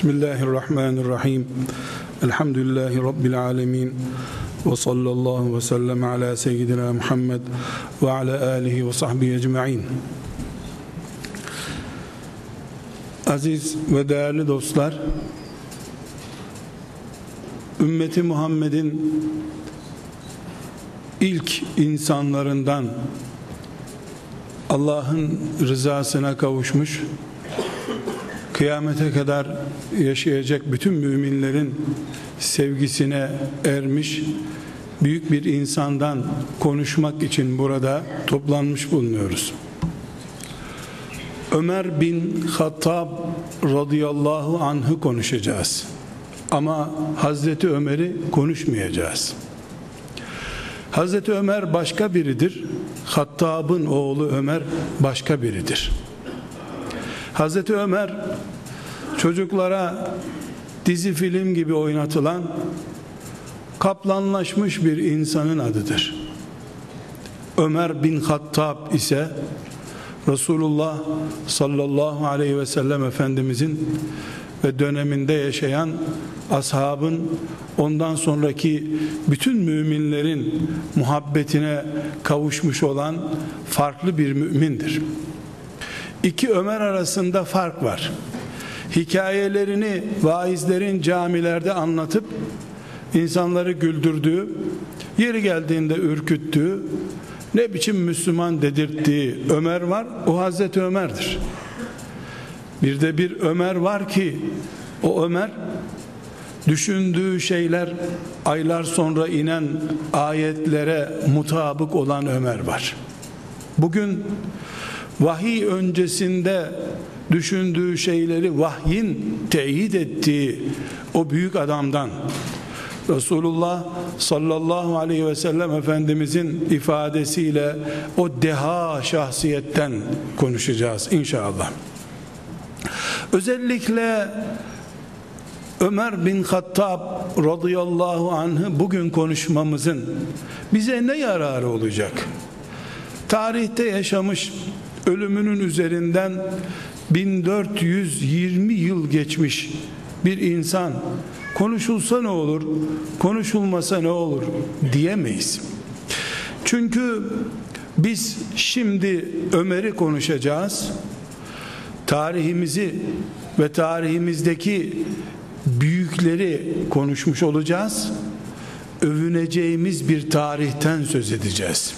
Bismillahirrahmanirrahim. Elhamdülillahi Rabbil alemin. Ve sallallahu ve sellem ala seyyidina Muhammed ve ala alihi ve sahbihi ecma'in. Aziz ve değerli dostlar, ümmeti Muhammed'in ilk insanlarından Allah'ın rızasına kavuşmuş kıyamete kadar yaşayacak bütün müminlerin sevgisine ermiş büyük bir insandan konuşmak için burada toplanmış bulunuyoruz. Ömer bin Hattab radıyallahu anh'ı konuşacağız. Ama Hazreti Ömer'i konuşmayacağız. Hazreti Ömer başka biridir. Hattab'ın oğlu Ömer başka biridir. Hazreti Ömer çocuklara dizi film gibi oynatılan kaplanlaşmış bir insanın adıdır. Ömer bin Hattab ise Resulullah sallallahu aleyhi ve sellem Efendimizin ve döneminde yaşayan ashabın ondan sonraki bütün müminlerin muhabbetine kavuşmuş olan farklı bir mümindir. İki Ömer arasında fark var. Hikayelerini vaizlerin camilerde anlatıp insanları güldürdüğü, yeri geldiğinde ürküttüğü, ne biçim Müslüman dedirttiği Ömer var. O Hazreti Ömer'dir. Bir de bir Ömer var ki o Ömer düşündüğü şeyler aylar sonra inen ayetlere mutabık olan Ömer var. Bugün vahiy öncesinde düşündüğü şeyleri vahyin teyit ettiği o büyük adamdan Resulullah sallallahu aleyhi ve sellem Efendimizin ifadesiyle o deha şahsiyetten konuşacağız inşallah. Özellikle Ömer bin Hattab radıyallahu anh'ı bugün konuşmamızın bize ne yararı olacak? Tarihte yaşamış ölümünün üzerinden 1420 yıl geçmiş bir insan konuşulsa ne olur, konuşulmasa ne olur diyemeyiz. Çünkü biz şimdi Ömer'i konuşacağız. Tarihimizi ve tarihimizdeki büyükleri konuşmuş olacağız. Övüneceğimiz bir tarihten söz edeceğiz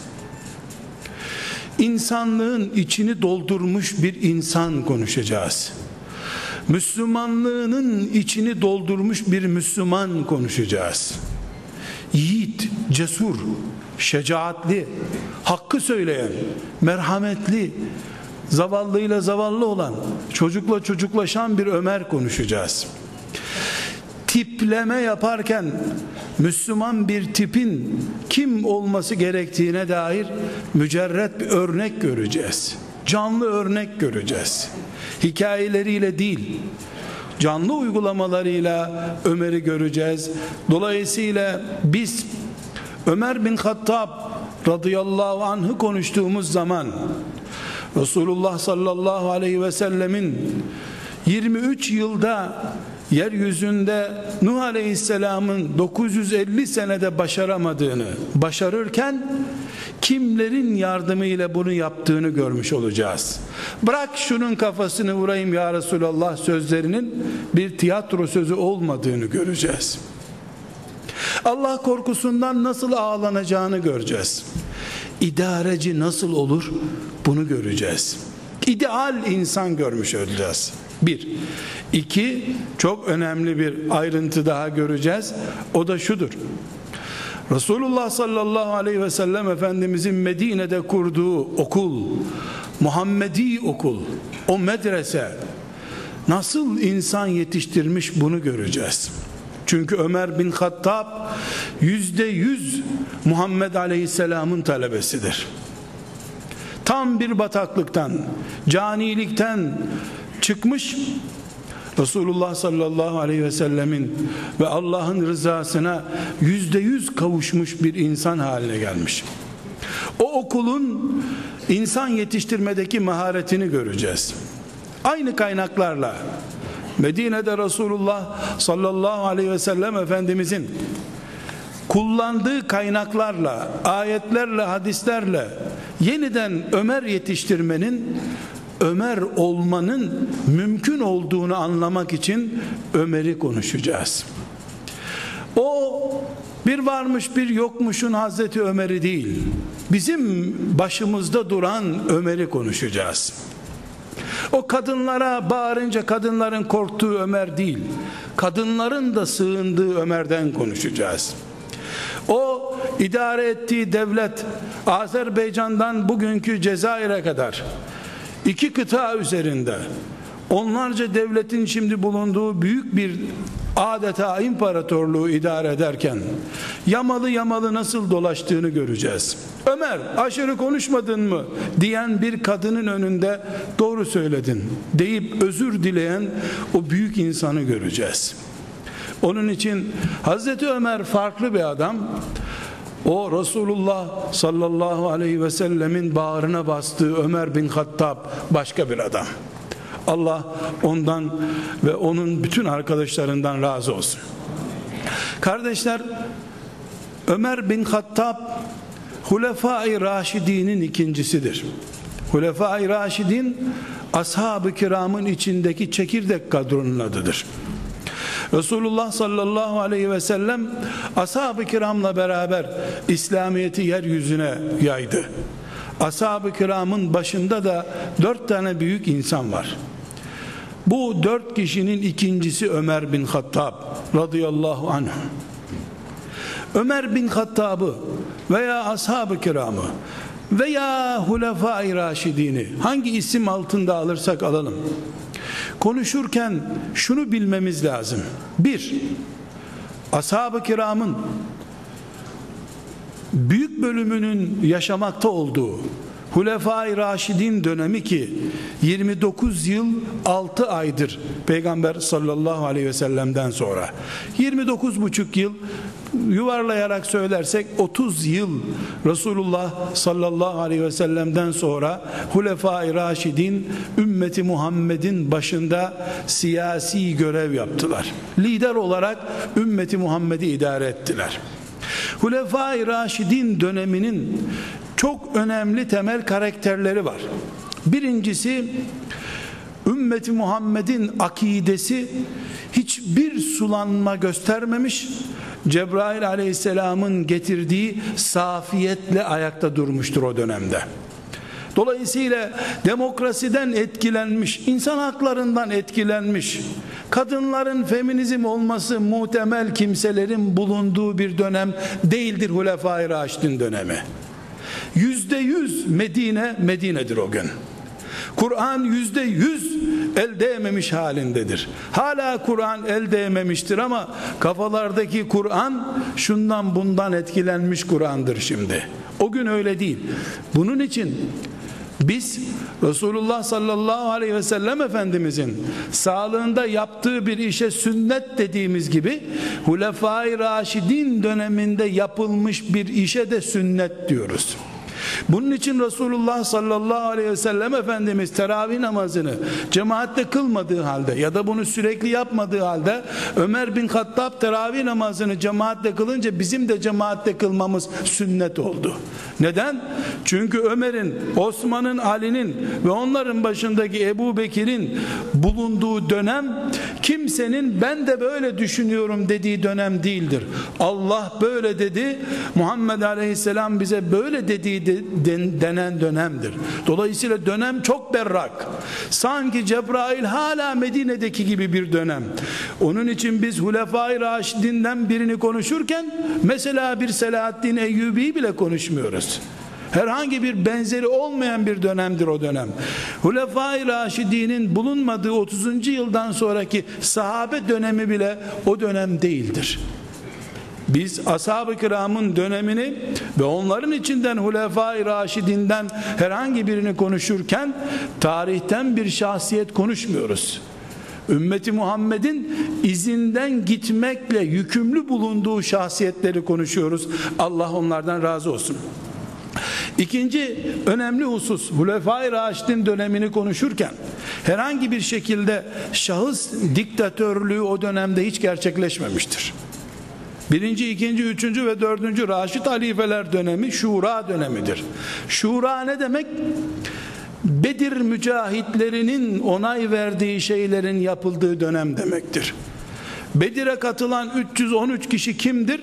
insanlığın içini doldurmuş bir insan konuşacağız. Müslümanlığının içini doldurmuş bir Müslüman konuşacağız. Yiğit, cesur, şecaatli, hakkı söyleyen, merhametli, zavallıyla zavallı olan, çocukla çocuklaşan bir Ömer konuşacağız. Tipleme yaparken Müslüman bir tipin kim olması gerektiğine dair mücerret bir örnek göreceğiz. Canlı örnek göreceğiz. Hikayeleriyle değil, canlı uygulamalarıyla Ömer'i göreceğiz. Dolayısıyla biz Ömer bin Hattab radıyallahu anh'ı konuştuğumuz zaman Resulullah sallallahu aleyhi ve sellemin 23 yılda yeryüzünde Nuh Aleyhisselam'ın 950 senede başaramadığını başarırken kimlerin yardımıyla bunu yaptığını görmüş olacağız. Bırak şunun kafasını vurayım ya Resulallah sözlerinin bir tiyatro sözü olmadığını göreceğiz. Allah korkusundan nasıl ağlanacağını göreceğiz. İdareci nasıl olur bunu göreceğiz. İdeal insan görmüş olacağız. Bir. İki, çok önemli bir ayrıntı daha göreceğiz. O da şudur. Resulullah sallallahu aleyhi ve sellem Efendimizin Medine'de kurduğu okul, Muhammedi okul, o medrese nasıl insan yetiştirmiş bunu göreceğiz. Çünkü Ömer bin Hattab yüzde yüz Muhammed Aleyhisselam'ın talebesidir. Tam bir bataklıktan, canilikten çıkmış Resulullah sallallahu aleyhi ve sellemin ve Allah'ın rızasına yüzde yüz kavuşmuş bir insan haline gelmiş. O okulun insan yetiştirmedeki maharetini göreceğiz. Aynı kaynaklarla Medine'de Resulullah sallallahu aleyhi ve sellem Efendimizin kullandığı kaynaklarla, ayetlerle, hadislerle yeniden Ömer yetiştirmenin Ömer olmanın mümkün olduğunu anlamak için Ömer'i konuşacağız. O bir varmış bir yokmuşun Hazreti Ömer'i değil, bizim başımızda duran Ömer'i konuşacağız. O kadınlara bağırınca kadınların korktuğu Ömer değil, kadınların da sığındığı Ömer'den konuşacağız. O idare ettiği devlet Azerbaycan'dan bugünkü Cezayir'e kadar iki kıta üzerinde onlarca devletin şimdi bulunduğu büyük bir adeta imparatorluğu idare ederken yamalı yamalı nasıl dolaştığını göreceğiz. Ömer aşırı konuşmadın mı diyen bir kadının önünde doğru söyledin deyip özür dileyen o büyük insanı göreceğiz. Onun için Hazreti Ömer farklı bir adam. O Resulullah sallallahu aleyhi ve sellemin bağrına bastığı Ömer bin Hattab başka bir adam. Allah ondan ve onun bütün arkadaşlarından razı olsun. Kardeşler Ömer bin Hattab Hulefai Raşidin'in ikincisidir. Hulefai Raşidin ashab-ı kiramın içindeki çekirdek kadronun adıdır. Resulullah sallallahu aleyhi ve sellem ashab-ı kiramla beraber İslamiyet'i yeryüzüne yaydı. Ashab-ı kiramın başında da dört tane büyük insan var. Bu dört kişinin ikincisi Ömer bin Hattab radıyallahu anh. Ömer bin Hattab'ı veya ashab-ı kiramı veya hulefai raşidini hangi isim altında alırsak alalım konuşurken şunu bilmemiz lazım. Bir ashab-ı kiramın büyük bölümünün yaşamakta olduğu Hulefai Raşidin dönemi ki 29 yıl 6 aydır Peygamber sallallahu aleyhi ve sellem'den sonra. 29 buçuk yıl yuvarlayarak söylersek 30 yıl Resulullah sallallahu aleyhi ve sellem'den sonra Hulefai Raşidin ümmeti Muhammed'in başında siyasi görev yaptılar. Lider olarak ümmeti Muhammed'i idare ettiler. Hulefai Raşidin döneminin çok önemli temel karakterleri var. Birincisi ümmeti Muhammed'in akidesi hiçbir sulanma göstermemiş. Cebrail aleyhisselamın getirdiği safiyetle ayakta durmuştur o dönemde. Dolayısıyla demokrasiden etkilenmiş, insan haklarından etkilenmiş, kadınların feminizm olması muhtemel kimselerin bulunduğu bir dönem değildir Hulefai Raşidin dönemi. Yüzde yüz Medine, Medine'dir o gün. Kur'an yüzde yüz el değmemiş halindedir. Hala Kur'an el değmemiştir ama kafalardaki Kur'an şundan bundan etkilenmiş Kur'an'dır şimdi. O gün öyle değil. Bunun için biz Resulullah sallallahu aleyhi ve sellem Efendimizin sağlığında yaptığı bir işe sünnet dediğimiz gibi Hulefai Raşidin döneminde yapılmış bir işe de sünnet diyoruz. Bunun için Resulullah sallallahu aleyhi ve sellem Efendimiz teravih namazını cemaatte kılmadığı halde ya da bunu sürekli yapmadığı halde Ömer bin Hattab teravih namazını cemaatte kılınca bizim de cemaatte kılmamız sünnet oldu. Neden? Çünkü Ömer'in, Osman'ın, Ali'nin ve onların başındaki Ebu Bekir'in bulunduğu dönem kimsenin ben de böyle düşünüyorum dediği dönem değildir. Allah böyle dedi, Muhammed Aleyhisselam bize böyle dediği denen dönemdir. Dolayısıyla dönem çok berrak. Sanki Cebrail hala Medine'deki gibi bir dönem. Onun için biz Hulefai Raşidinden birini konuşurken mesela bir Selahaddin Eyyubi bile konuşmuyoruz. Herhangi bir benzeri olmayan bir dönemdir o dönem. Hulefai Raşidi'nin bulunmadığı 30. yıldan sonraki sahabe dönemi bile o dönem değildir. Biz ashab-ı kiramın dönemini ve onların içinden Hulefai Raşidinden herhangi birini konuşurken tarihten bir şahsiyet konuşmuyoruz. Ümmeti Muhammed'in izinden gitmekle yükümlü bulunduğu şahsiyetleri konuşuyoruz. Allah onlardan razı olsun. İkinci önemli husus Hulefai Raşid'in dönemini konuşurken herhangi bir şekilde şahıs diktatörlüğü o dönemde hiç gerçekleşmemiştir. Birinci, ikinci, üçüncü ve dördüncü Raşid halifeler dönemi şura dönemidir. Şura ne demek? Bedir mücahitlerinin onay verdiği şeylerin yapıldığı dönem demektir. Bedir'e katılan 313 kişi kimdir?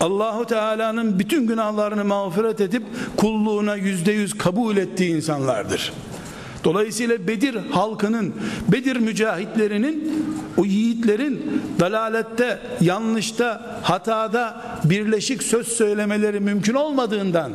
Allahu Teala'nın bütün günahlarını mağfiret edip kulluğuna yüzde yüz kabul ettiği insanlardır. Dolayısıyla Bedir halkının, Bedir mücahitlerinin o yiğitlerin dalalette, yanlışta, hatada birleşik söz söylemeleri mümkün olmadığından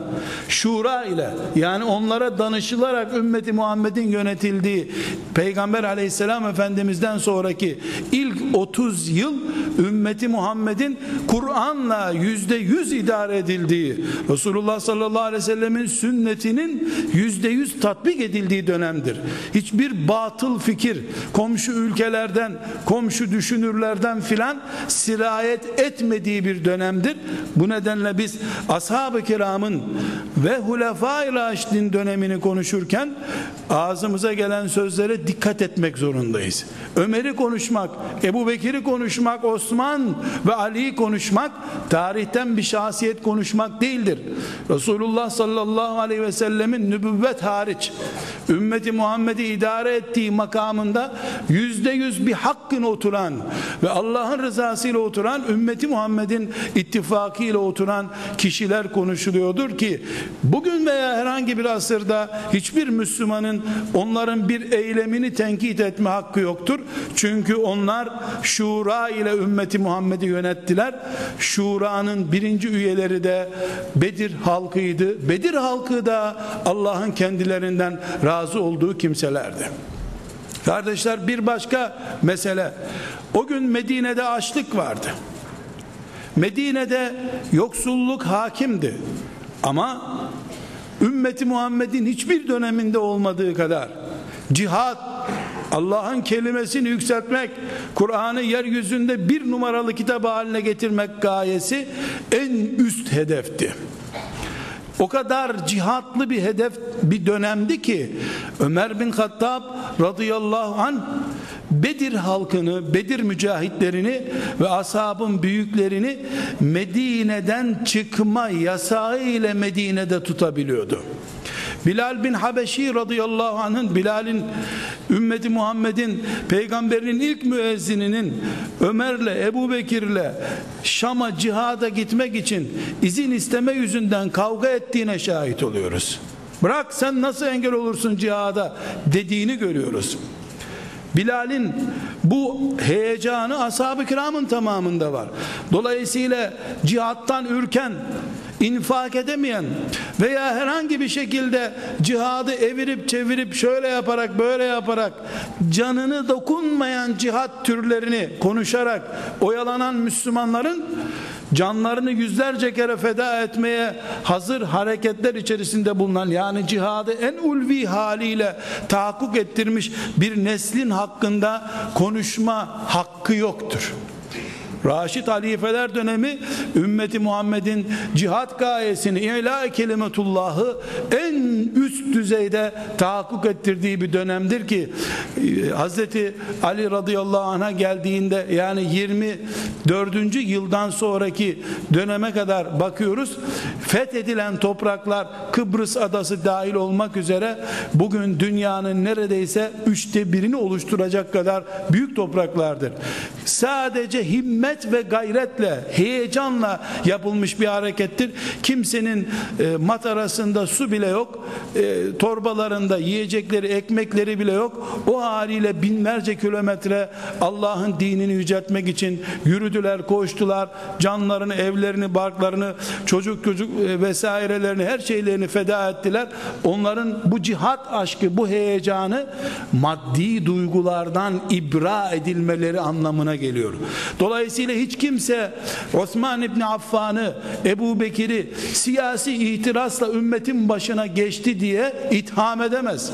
şura ile yani onlara danışılarak ümmeti Muhammed'in yönetildiği Peygamber aleyhisselam efendimizden sonraki ilk 30 yıl ümmeti Muhammed'in Kur'an'la yüzde yüz idare edildiği Resulullah sallallahu aleyhi ve sellemin sünnetinin yüzde yüz tatbik edildiği dönemdir. Hiçbir batıl fikir komşu ülkelerden komşu düşünürlerden filan sirayet etmediği bir dönemdir. Bu nedenle biz ashab-ı kiramın ve hulefai raşidin dönemini konuşurken ağzımıza gelen sözlere dikkat etmek zorundayız. Ömer'i konuşmak, Ebu Bekir'i konuşmak, Osman ve Ali'yi konuşmak tarihten bir şahsiyet konuşmak değildir. Resulullah sallallahu aleyhi ve sellemin nübüvvet hariç ümmeti Muhammed'i idare ettiği makamında yüzde yüz bir hakkın oturan ve Allah'ın rızasıyla oturan ümmeti Muhammed'in ittifakıyla oturan kişiler konuşuluyordur ki bugün veya herhangi bir asırda hiçbir Müslümanın onların bir eylemini tenkit etme hakkı yoktur. Çünkü onlar şura ile ümmeti Muhammed'i yönettiler. Şura'nın birinci üyeleri de Bedir halkıydı. Bedir halkı da Allah'ın kendilerinden razı olduğu kimselerdi. Kardeşler bir başka mesele. O gün Medine'de açlık vardı. Medine'de yoksulluk hakimdi. Ama ümmeti Muhammed'in hiçbir döneminde olmadığı kadar cihat Allah'ın kelimesini yükseltmek, Kur'an'ı yeryüzünde bir numaralı kitap haline getirmek gayesi en üst hedefti. O kadar cihatlı bir hedef bir dönemdi ki Ömer bin Hattab radıyallahu an Bedir halkını, Bedir mücahitlerini ve ashabın büyüklerini Medine'den çıkma yasağı ile Medine'de tutabiliyordu. Bilal bin Habeşi radıyallahu anh'ın Bilal'in ümmeti Muhammed'in peygamberinin ilk müezzininin Ömer'le Ebu Bekir'le Şam'a cihada gitmek için izin isteme yüzünden kavga ettiğine şahit oluyoruz. Bırak sen nasıl engel olursun cihada dediğini görüyoruz. Bilal'in bu heyecanı ashab-ı kiramın tamamında var. Dolayısıyla cihattan ürken infak edemeyen veya herhangi bir şekilde cihadı evirip çevirip şöyle yaparak böyle yaparak canını dokunmayan cihat türlerini konuşarak oyalanan Müslümanların canlarını yüzlerce kere feda etmeye hazır hareketler içerisinde bulunan yani cihadı en ulvi haliyle tahakkuk ettirmiş bir neslin hakkında konuşma hakkı yoktur. Raşid halifeler dönemi ümmeti Muhammed'in cihat gayesini ila kelimetullahı en üst düzeyde tahakkuk ettirdiği bir dönemdir ki e, Hazreti Ali radıyallahu anh'a geldiğinde yani 24. yıldan sonraki döneme kadar bakıyoruz fethedilen topraklar Kıbrıs adası dahil olmak üzere bugün dünyanın neredeyse üçte birini oluşturacak kadar büyük topraklardır. Sadece himmet himmet ve gayretle, heyecanla yapılmış bir harekettir. Kimsenin e, matarasında su bile yok, e, torbalarında yiyecekleri, ekmekleri bile yok. O haliyle binlerce kilometre Allah'ın dinini yüceltmek için yürüdüler, koştular. Canlarını, evlerini, barklarını, çocuk çocuk e, vesairelerini, her şeylerini feda ettiler. Onların bu cihat aşkı, bu heyecanı maddi duygulardan ibra edilmeleri anlamına geliyor. Dolayısıyla Dolayısıyla hiç kimse Osman İbni Affan'ı, Ebu Bekir'i siyasi itirazla ümmetin başına geçti diye itham edemez.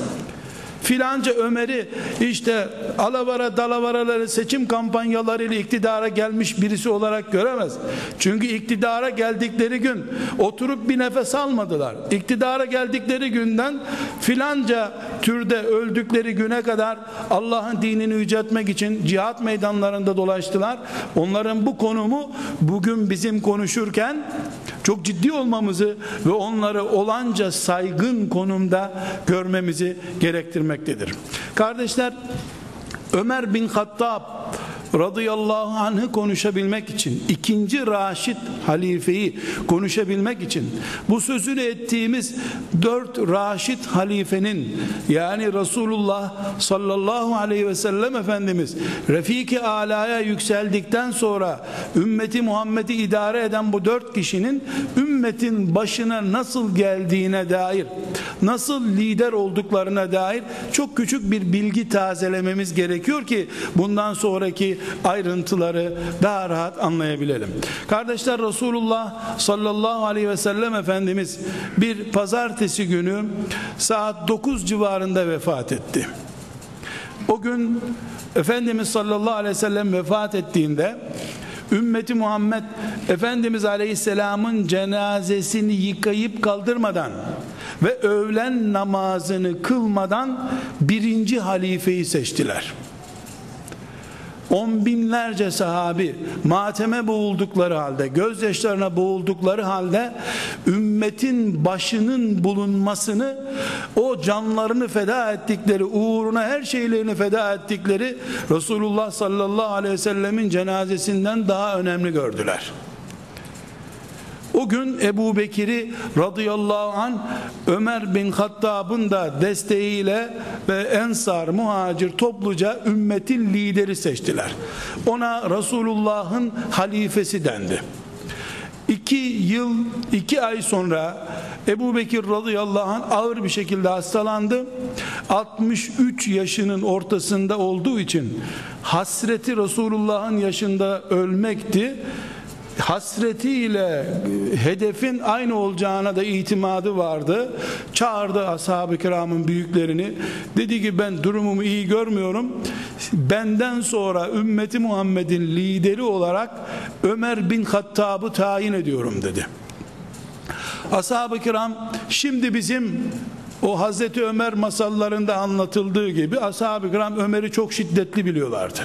Filanca Ömer'i işte alavara dalavaraları seçim kampanyalarıyla iktidara gelmiş birisi olarak göremez. Çünkü iktidara geldikleri gün oturup bir nefes almadılar. İktidara geldikleri günden filanca türde öldükleri güne kadar Allah'ın dinini yüceltmek için cihat meydanlarında dolaştılar. Onların bu konumu bugün bizim konuşurken çok ciddi olmamızı ve onları olanca saygın konumda görmemizi gerektirmektedir. Kardeşler Ömer bin Hattab radıyallahu anh'ı konuşabilmek için ikinci Raşid halifeyi konuşabilmek için bu sözünü ettiğimiz dört Raşid halifenin yani Resulullah sallallahu aleyhi ve sellem Efendimiz Refiki Ala'ya yükseldikten sonra ümmeti Muhammed'i idare eden bu dört kişinin ümmetin başına nasıl geldiğine dair nasıl lider olduklarına dair çok küçük bir bilgi tazelememiz gerekiyor ki bundan sonraki ayrıntıları daha rahat anlayabilelim. Kardeşler Resulullah sallallahu aleyhi ve sellem Efendimiz bir pazartesi günü saat 9 civarında vefat etti. O gün Efendimiz sallallahu aleyhi ve sellem vefat ettiğinde ümmeti Muhammed Efendimiz Aleyhisselam'ın cenazesini yıkayıp kaldırmadan ve öğlen namazını kılmadan birinci halifeyi seçtiler on binlerce sahabi mateme boğuldukları halde gözyaşlarına boğuldukları halde ümmetin başının bulunmasını o canlarını feda ettikleri uğruna her şeylerini feda ettikleri Resulullah sallallahu aleyhi ve sellemin cenazesinden daha önemli gördüler. O gün Ebu Bekir'i radıyallahu an Ömer bin Hattab'ın da desteğiyle ve Ensar muhacir topluca ümmetin lideri seçtiler. Ona Resulullah'ın halifesi dendi. İki yıl, iki ay sonra Ebu Bekir radıyallahu anh ağır bir şekilde hastalandı. 63 yaşının ortasında olduğu için hasreti Resulullah'ın yaşında ölmekti hasretiyle hedefin aynı olacağına da itimadı vardı. Çağırdı ashab-ı kiramın büyüklerini. Dedi ki ben durumumu iyi görmüyorum. Benden sonra ümmeti Muhammed'in lideri olarak Ömer bin Hattab'ı tayin ediyorum dedi. Ashab-ı kiram şimdi bizim o Hazreti Ömer masallarında anlatıldığı gibi ashab-ı kiram Ömer'i çok şiddetli biliyorlardı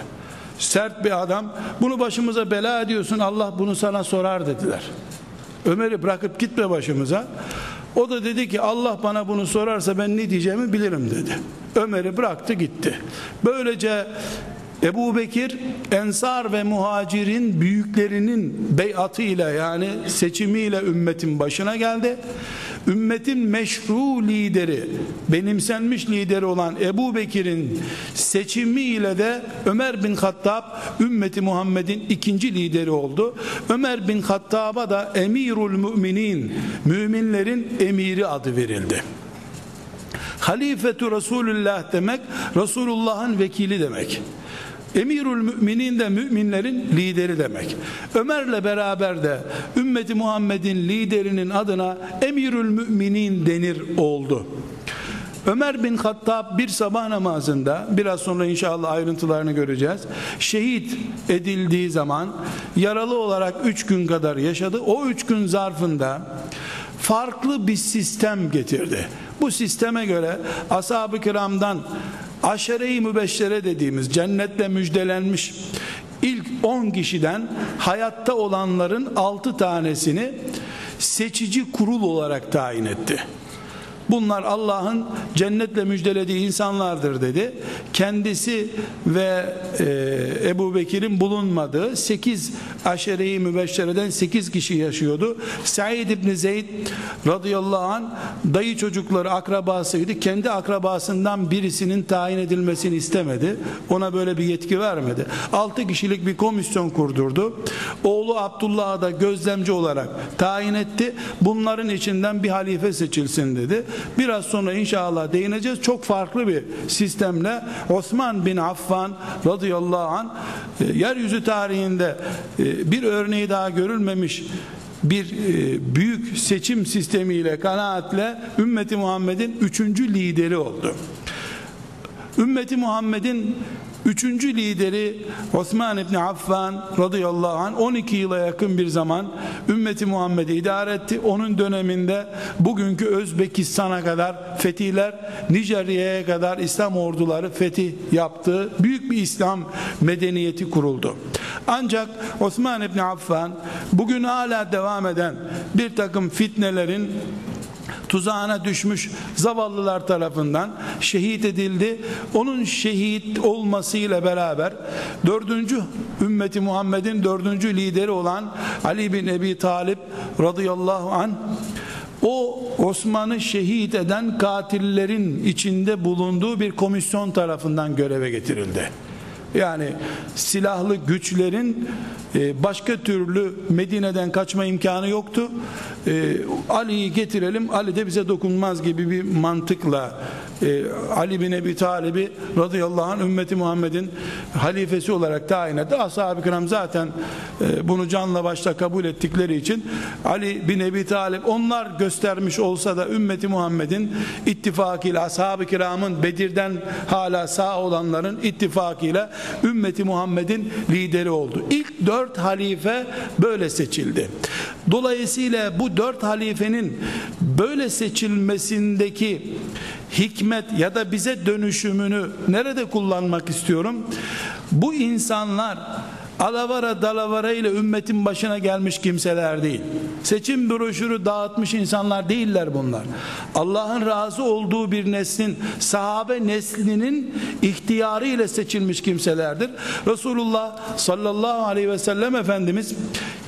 sert bir adam. Bunu başımıza bela ediyorsun Allah bunu sana sorar dediler. Ömer'i bırakıp gitme başımıza. O da dedi ki Allah bana bunu sorarsa ben ne diyeceğimi bilirim dedi. Ömer'i bıraktı gitti. Böylece Ebu Bekir Ensar ve Muhacir'in büyüklerinin beyatıyla yani seçimiyle ümmetin başına geldi ümmetin meşru lideri benimsenmiş lideri olan Ebu Bekir'in seçimiyle de Ömer bin Hattab ümmeti Muhammed'in ikinci lideri oldu. Ömer bin Hattab'a da emirul müminin müminlerin emiri adı verildi. Halifetu Resulullah demek Resulullah'ın vekili demek Emirül müminin de müminlerin lideri demek. Ömer'le beraber de ümmeti Muhammed'in liderinin adına Emirül müminin denir oldu. Ömer bin Hattab bir sabah namazında biraz sonra inşallah ayrıntılarını göreceğiz. Şehit edildiği zaman yaralı olarak üç gün kadar yaşadı. O üç gün zarfında farklı bir sistem getirdi. Bu sisteme göre ashab-ı kiramdan aşere-i mübeşşere dediğimiz cennetle müjdelenmiş ilk 10 kişiden hayatta olanların 6 tanesini seçici kurul olarak tayin etti. Bunlar Allah'ın cennetle müjdelediği insanlardır dedi. Kendisi ve e, Ebu Bekir'in bulunmadığı 8 aşereyi mübeşşereden 8 kişi yaşıyordu. Said İbni Zeyd radıyallahu an dayı çocukları akrabasıydı. Kendi akrabasından birisinin tayin edilmesini istemedi. Ona böyle bir yetki vermedi. 6 kişilik bir komisyon kurdurdu. Oğlu Abdullah'ı da gözlemci olarak tayin etti. Bunların içinden bir halife seçilsin dedi. Biraz sonra inşallah değineceğiz. Çok farklı bir sistemle Osman bin Affan radıyallahu an e, yeryüzü tarihinde e, bir örneği daha görülmemiş bir e, büyük seçim sistemiyle kanaatle ümmeti Muhammed'in üçüncü lideri oldu. Ümmeti Muhammed'in Üçüncü lideri Osman İbni Affan radıyallahu anh 12 yıla yakın bir zaman ümmeti Muhammed'i idare etti. Onun döneminde bugünkü Özbekistan'a kadar fetihler, Nijerya'ya kadar İslam orduları fetih yaptı. Büyük bir İslam medeniyeti kuruldu. Ancak Osman İbni Affan bugün hala devam eden bir takım fitnelerin tuzağına düşmüş zavallılar tarafından şehit edildi. Onun şehit olmasıyla beraber dördüncü ümmeti Muhammed'in dördüncü lideri olan Ali bin Ebi Talip radıyallahu an o Osman'ı şehit eden katillerin içinde bulunduğu bir komisyon tarafından göreve getirildi. Yani silahlı güçlerin e, başka türlü Medine'den kaçma imkanı yoktu. E, Ali'yi getirelim, Ali de bize dokunmaz gibi bir mantıkla e, Ali bin Ebi Talib'i radıyallahu anh ümmeti Muhammed'in halifesi olarak tayin etti. Ashab-ı kiram zaten bunu canla başla kabul ettikleri için Ali bin Ebi Talib onlar göstermiş olsa da ümmeti Muhammed'in ittifakıyla ashab-ı kiramın Bedir'den hala sağ olanların ittifakıyla ümmeti Muhammed'in lideri oldu. İlk dört halife böyle seçildi. Dolayısıyla bu dört halifenin böyle seçilmesindeki hikmet ya da bize dönüşümünü nerede kullanmak istiyorum? Bu insanlar alavara dalavara ile ümmetin başına gelmiş kimseler değil. Seçim broşürü dağıtmış insanlar değiller bunlar. Allah'ın razı olduğu bir neslin sahabe neslinin ihtiyarı ile seçilmiş kimselerdir. Resulullah sallallahu aleyhi ve sellem Efendimiz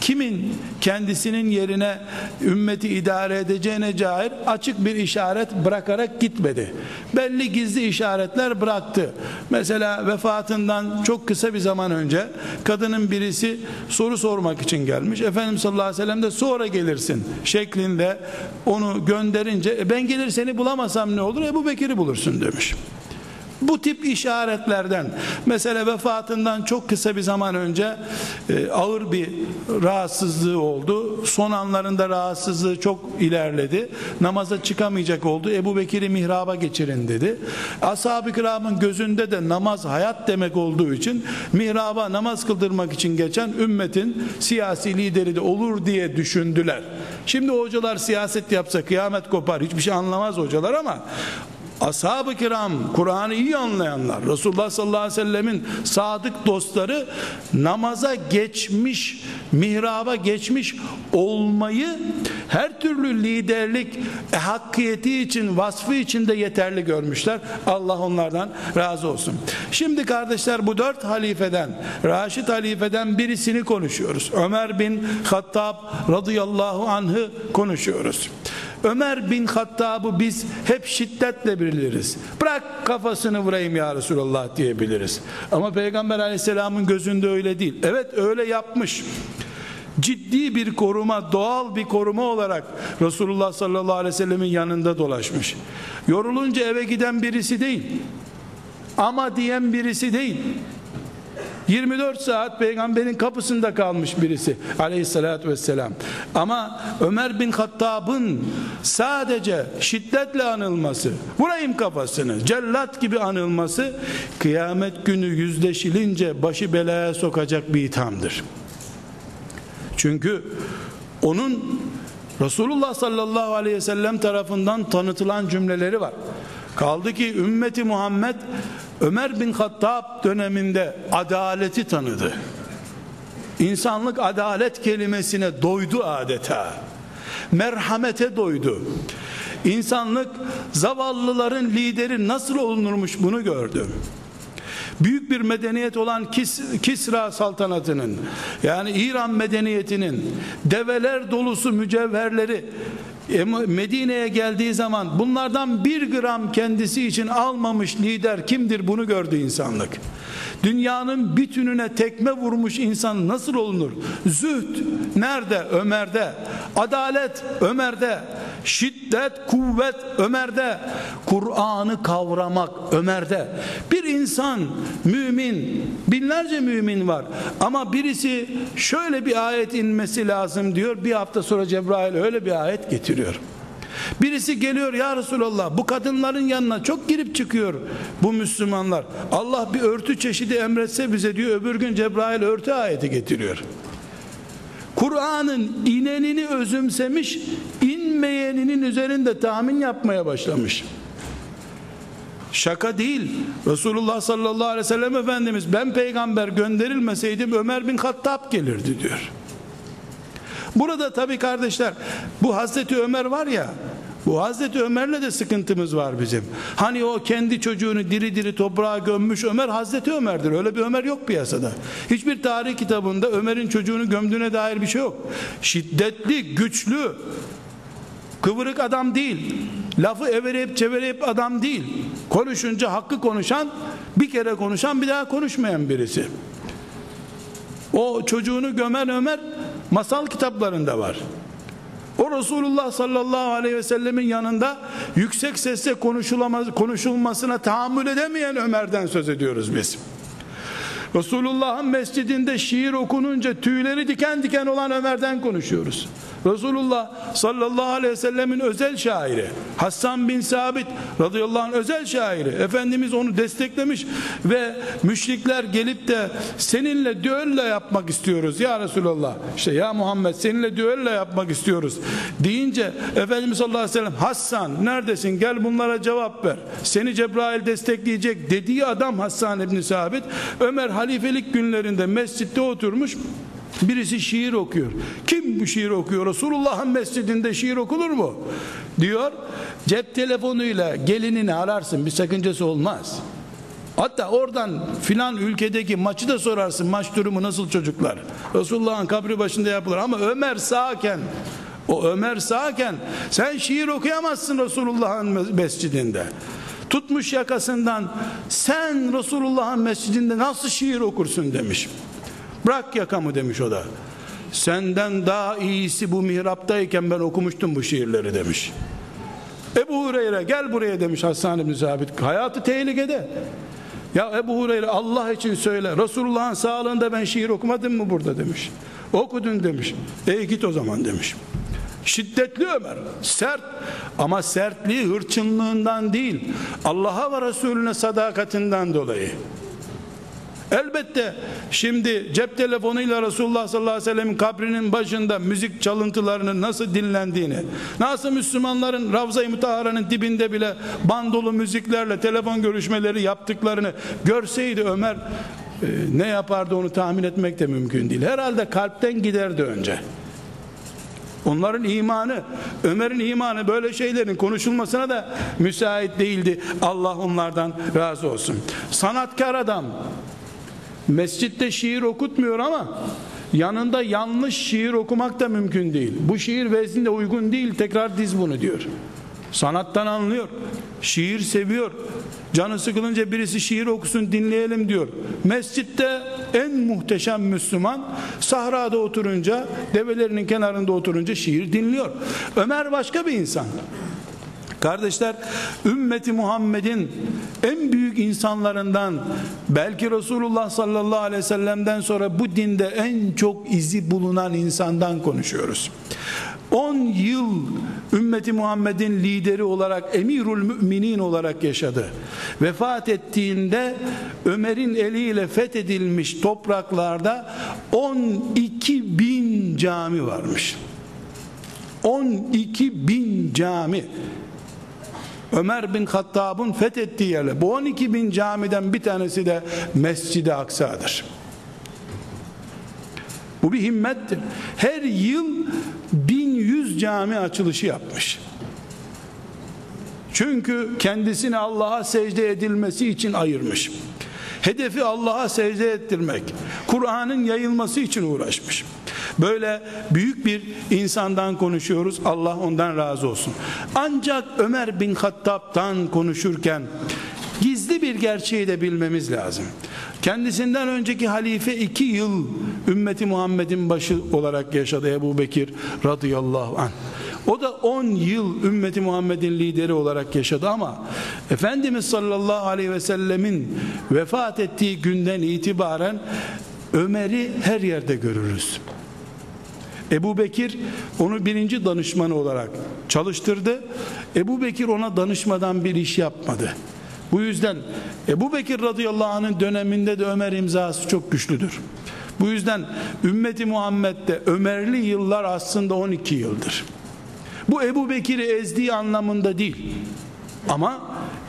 kimin kendisinin yerine ümmeti idare edeceğine cair açık bir işaret bırakarak gitmedi. Belli gizli işaretler bıraktı. Mesela vefatından çok kısa bir zaman önce kadının birisi soru sormak için gelmiş. Efendimiz sallallahu aleyhi ve sellem de sonra gelirsin şeklinde onu gönderince e ben gelir seni bulamasam ne olur? Ebu Bekir'i bulursun demiş. Bu tip işaretlerden mesela vefatından çok kısa bir zaman önce e, ağır bir rahatsızlığı oldu. Son anlarında rahatsızlığı çok ilerledi. Namaza çıkamayacak oldu. Ebu Bekir'i mihraba geçirin dedi. Ashab-ı kiramın gözünde de namaz hayat demek olduğu için mihraba namaz kıldırmak için geçen ümmetin siyasi lideri de olur diye düşündüler. Şimdi hocalar siyaset yapsa kıyamet kopar. Hiçbir şey anlamaz hocalar ama ashab-ı kiram Kur'an'ı iyi anlayanlar Resulullah sallallahu aleyhi ve sellemin sadık dostları namaza geçmiş mihraba geçmiş olmayı her türlü liderlik e, hakkiyeti için vasfı için de yeterli görmüşler. Allah onlardan razı olsun. Şimdi kardeşler bu dört halifeden Raşid halifeden birisini konuşuyoruz. Ömer bin Hattab radıyallahu anh'ı konuşuyoruz Ömer bin Hattab'ı biz hep şiddetle biliriz. Bırak kafasını vurayım ya Resulallah diyebiliriz. Ama Peygamber aleyhisselamın gözünde öyle değil. Evet öyle yapmış ciddi bir koruma, doğal bir koruma olarak Resulullah sallallahu aleyhi ve sellemin yanında dolaşmış. Yorulunca eve giden birisi değil. Ama diyen birisi değil. 24 saat peygamberin kapısında kalmış birisi aleyhissalatü vesselam. Ama Ömer bin Hattab'ın sadece şiddetle anılması, vurayım kafasını, cellat gibi anılması kıyamet günü yüzleşilince başı belaya sokacak bir ithamdır. Çünkü onun Resulullah sallallahu aleyhi ve sellem tarafından tanıtılan cümleleri var. Kaldı ki ümmeti Muhammed Ömer bin Hattab döneminde adaleti tanıdı. İnsanlık adalet kelimesine doydu adeta. Merhamete doydu. İnsanlık zavallıların lideri nasıl olunurmuş bunu gördü. Büyük bir medeniyet olan Kis, Kisra saltanatının yani İran medeniyetinin develer dolusu mücevherleri Medine'ye geldiği zaman bunlardan bir gram kendisi için almamış lider kimdir bunu gördü insanlık. Dünyanın bütününe tekme vurmuş insan nasıl olunur? Zühd nerede? Ömer'de. Adalet Ömer'de. Şiddet, kuvvet Ömer'de. Kur'an'ı kavramak Ömer'de. Bir insan mümin, binlerce mümin var. Ama birisi şöyle bir ayet inmesi lazım diyor. Bir hafta sonra Cebrail öyle bir ayet getiriyor. Birisi geliyor ya Resulallah bu kadınların yanına çok girip çıkıyor bu Müslümanlar. Allah bir örtü çeşidi emretse bize diyor öbür gün Cebrail örtü ayeti getiriyor. Kur'an'ın inenini özümsemiş, inmeyeninin üzerinde tahmin yapmaya başlamış. Şaka değil. Resulullah sallallahu aleyhi ve sellem Efendimiz ben peygamber gönderilmeseydim Ömer bin Hattab gelirdi diyor. Burada tabi kardeşler bu Hazreti Ömer var ya bu Hazreti Ömer'le de sıkıntımız var bizim. Hani o kendi çocuğunu diri diri toprağa gömmüş Ömer Hazreti Ömer'dir. Öyle bir Ömer yok piyasada. Hiçbir tarih kitabında Ömer'in çocuğunu gömdüğüne dair bir şey yok. Şiddetli, güçlü, kıvırık adam değil. Lafı evirip çevirip adam değil. Konuşunca hakkı konuşan, bir kere konuşan bir daha konuşmayan birisi. O çocuğunu gömen Ömer masal kitaplarında var. O Resulullah sallallahu aleyhi ve sellemin yanında yüksek sesle konuşulamaz, konuşulmasına tahammül edemeyen Ömer'den söz ediyoruz biz. Resulullah'ın mescidinde şiir okununca tüyleri diken diken olan Ömer'den konuşuyoruz. Resulullah sallallahu aleyhi ve sellemin özel şairi Hassan bin Sabit radıyallahu anh özel şairi. Efendimiz onu desteklemiş ve müşrikler gelip de seninle düello yapmak istiyoruz ya Resulullah. İşte ya Muhammed seninle düello yapmak istiyoruz deyince Efendimiz sallallahu aleyhi ve sellem Hassan neredesin? Gel bunlara cevap ver. Seni Cebrail destekleyecek. dediği adam Hassan ibn Sabit Ömer halifelik günlerinde mescitte oturmuş Birisi şiir okuyor. Kim bu şiir okuyor? Resulullah'ın mescidinde şiir okunur mu? Diyor. Cep telefonuyla gelinini ararsın. Bir sakıncası olmaz. Hatta oradan filan ülkedeki maçı da sorarsın. Maç durumu nasıl çocuklar? Resulullah'ın kabri başında yapılır. Ama Ömer sağken o Ömer sağken sen şiir okuyamazsın Resulullah'ın mescidinde. Tutmuş yakasından sen Resulullah'ın mescidinde nasıl şiir okursun demiş. Bırak yakamı demiş o da. Senden daha iyisi bu mihraptayken ben okumuştum bu şiirleri demiş. Ebu Hureyre gel buraya demiş Hasan İbni Sabit. Hayatı tehlikede. Ya Ebu Hureyre Allah için söyle. Resulullah'ın sağlığında ben şiir okumadım mı burada demiş. Okudun demiş. E git o zaman demiş. Şiddetli Ömer, sert ama sertliği hırçınlığından değil, Allah'a ve Resulüne sadakatinden dolayı. Elbette şimdi cep telefonuyla Resulullah sallallahu aleyhi ve sellem'in kabrinin başında müzik çalıntılarının nasıl dinlendiğini, nasıl Müslümanların Ravza-i Mutahara'nın dibinde bile bandolu müziklerle telefon görüşmeleri yaptıklarını görseydi Ömer e, ne yapardı onu tahmin etmek de mümkün değil. Herhalde kalpten giderdi önce. Onların imanı, Ömer'in imanı böyle şeylerin konuşulmasına da müsait değildi. Allah onlardan razı olsun. Sanatkar adam, Mescitte şiir okutmuyor ama yanında yanlış şiir okumak da mümkün değil. Bu şiir vezninde uygun değil tekrar diz bunu diyor. Sanattan anlıyor. Şiir seviyor. Canı sıkılınca birisi şiir okusun dinleyelim diyor. Mescitte en muhteşem Müslüman sahrada oturunca develerinin kenarında oturunca şiir dinliyor. Ömer başka bir insan. Kardeşler ümmeti Muhammed'in en büyük insanlarından belki Resulullah sallallahu aleyhi ve sellem'den sonra bu dinde en çok izi bulunan insandan konuşuyoruz. 10 yıl ümmeti Muhammed'in lideri olarak emirül müminin olarak yaşadı. Vefat ettiğinde Ömer'in eliyle fethedilmiş topraklarda 12 bin cami varmış. 12 bin cami Ömer bin Hattab'ın fethettiği yerler. Bu 12 bin camiden bir tanesi de Mescid-i Aksa'dır. Bu bir himmettir. Her yıl 1100 cami açılışı yapmış. Çünkü kendisini Allah'a secde edilmesi için ayırmış. Hedefi Allah'a secde ettirmek. Kur'an'ın yayılması için uğraşmış. Böyle büyük bir insandan konuşuyoruz. Allah ondan razı olsun. Ancak Ömer bin Hattab'tan konuşurken gizli bir gerçeği de bilmemiz lazım. Kendisinden önceki halife iki yıl ümmeti Muhammed'in başı olarak yaşadı Ebu Bekir radıyallahu anh. O da 10 yıl ümmeti Muhammed'in lideri olarak yaşadı ama Efendimiz sallallahu aleyhi ve sellemin vefat ettiği günden itibaren Ömer'i her yerde görürüz. Ebu Bekir onu birinci danışmanı olarak çalıştırdı. Ebu Bekir ona danışmadan bir iş yapmadı. Bu yüzden Ebu Bekir radıyallahu anh'ın döneminde de Ömer imzası çok güçlüdür. Bu yüzden ümmeti Muhammed'de Ömerli yıllar aslında 12 yıldır. Bu Ebu Bekir'i ezdiği anlamında değil. Ama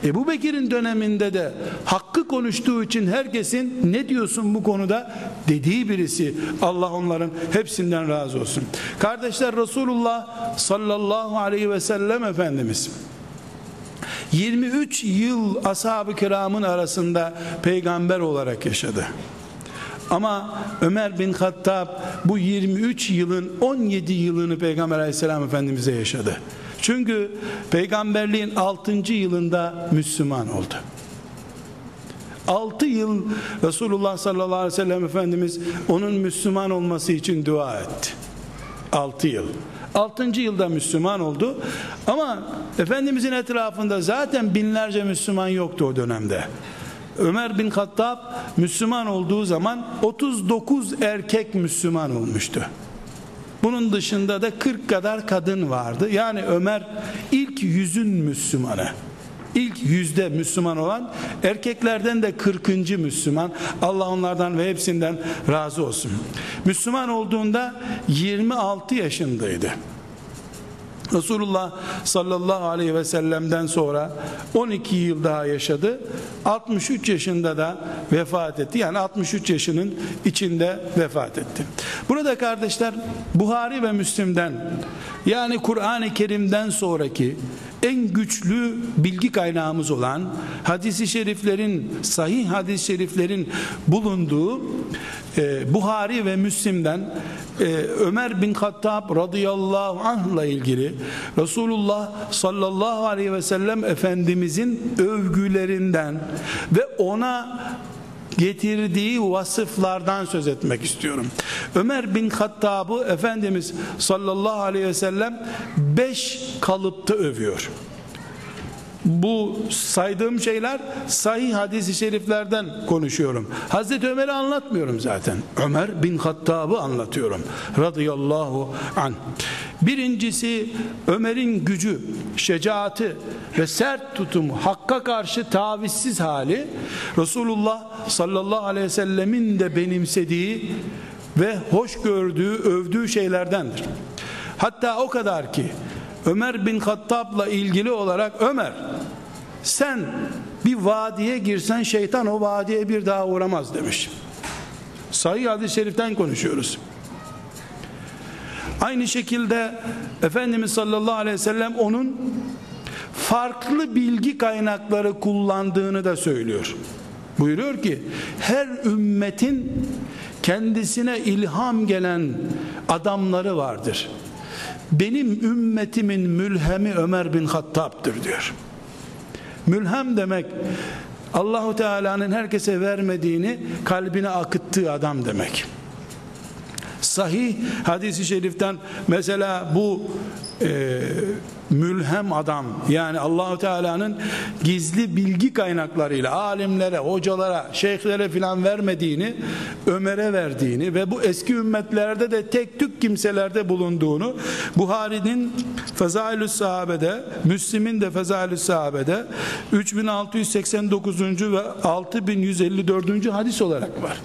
Ebu Bekir'in döneminde de hakkı konuştuğu için herkesin ne diyorsun bu konuda dediği birisi. Allah onların hepsinden razı olsun. Kardeşler Resulullah sallallahu aleyhi ve sellem Efendimiz 23 yıl ashab-ı kiramın arasında peygamber olarak yaşadı. Ama Ömer bin Hattab bu 23 yılın 17 yılını Peygamber aleyhisselam efendimize yaşadı. Çünkü peygamberliğin 6. yılında Müslüman oldu. 6 yıl Resulullah sallallahu aleyhi ve sellem Efendimiz onun Müslüman olması için dua etti. 6 yıl. 6. yılda Müslüman oldu. Ama Efendimizin etrafında zaten binlerce Müslüman yoktu o dönemde. Ömer bin Hattab Müslüman olduğu zaman 39 erkek Müslüman olmuştu. Bunun dışında da 40 kadar kadın vardı. Yani Ömer ilk yüzün Müslümanı. İlk yüzde Müslüman olan erkeklerden de 40. Müslüman. Allah onlardan ve hepsinden razı olsun. Müslüman olduğunda 26 yaşındaydı. Resulullah sallallahu aleyhi ve sellem'den sonra 12 yıl daha yaşadı. 63 yaşında da vefat etti. Yani 63 yaşının içinde vefat etti. Burada kardeşler Buhari ve Müslim'den yani Kur'an-ı Kerim'den sonraki en güçlü bilgi kaynağımız olan hadisi şeriflerin sahih hadis-i şeriflerin bulunduğu e, Buhari ve Müslim'den e, Ömer bin Hattab radıyallahu anh'la ilgili Resulullah sallallahu aleyhi ve sellem Efendimizin övgülerinden ve ona getirdiği vasıflardan söz etmek istiyorum. Ömer bin Hattab'ı Efendimiz sallallahu aleyhi ve sellem beş kalıpta övüyor. Bu saydığım şeyler sahih hadis-i şeriflerden konuşuyorum. Hazreti Ömer'i anlatmıyorum zaten. Ömer bin Hattab'ı anlatıyorum. Radıyallahu an. Birincisi Ömer'in gücü, şecaati ve sert tutumu, hakka karşı tavizsiz hali Resulullah sallallahu aleyhi ve sellemin de benimsediği ve hoş gördüğü, övdüğü şeylerdendir. Hatta o kadar ki Ömer bin Hattab'la ilgili olarak Ömer sen bir vadiye girsen şeytan o vadiye bir daha uğramaz demiş. Sahih hadis-i şeriften konuşuyoruz. Aynı şekilde Efendimiz sallallahu aleyhi ve sellem onun farklı bilgi kaynakları kullandığını da söylüyor. Buyuruyor ki her ümmetin kendisine ilham gelen adamları vardır. Benim ümmetimin mülhemi Ömer bin Hattab'dır diyor. Mülhem demek Allahu Teala'nın herkese vermediğini kalbine akıttığı adam demek. Sahih hadisi şeriften mesela bu e, mülhem adam yani Allahu Teala'nın gizli bilgi kaynaklarıyla alimlere, hocalara, şeyhlere filan vermediğini Ömer'e verdiğini ve bu eski ümmetlerde de tek tük kimselerde bulunduğunu Buhari'nin Fezailü Sahabe'de, Müslim'in de Fezailü Sahabe'de 3689. ve 6154. hadis olarak var.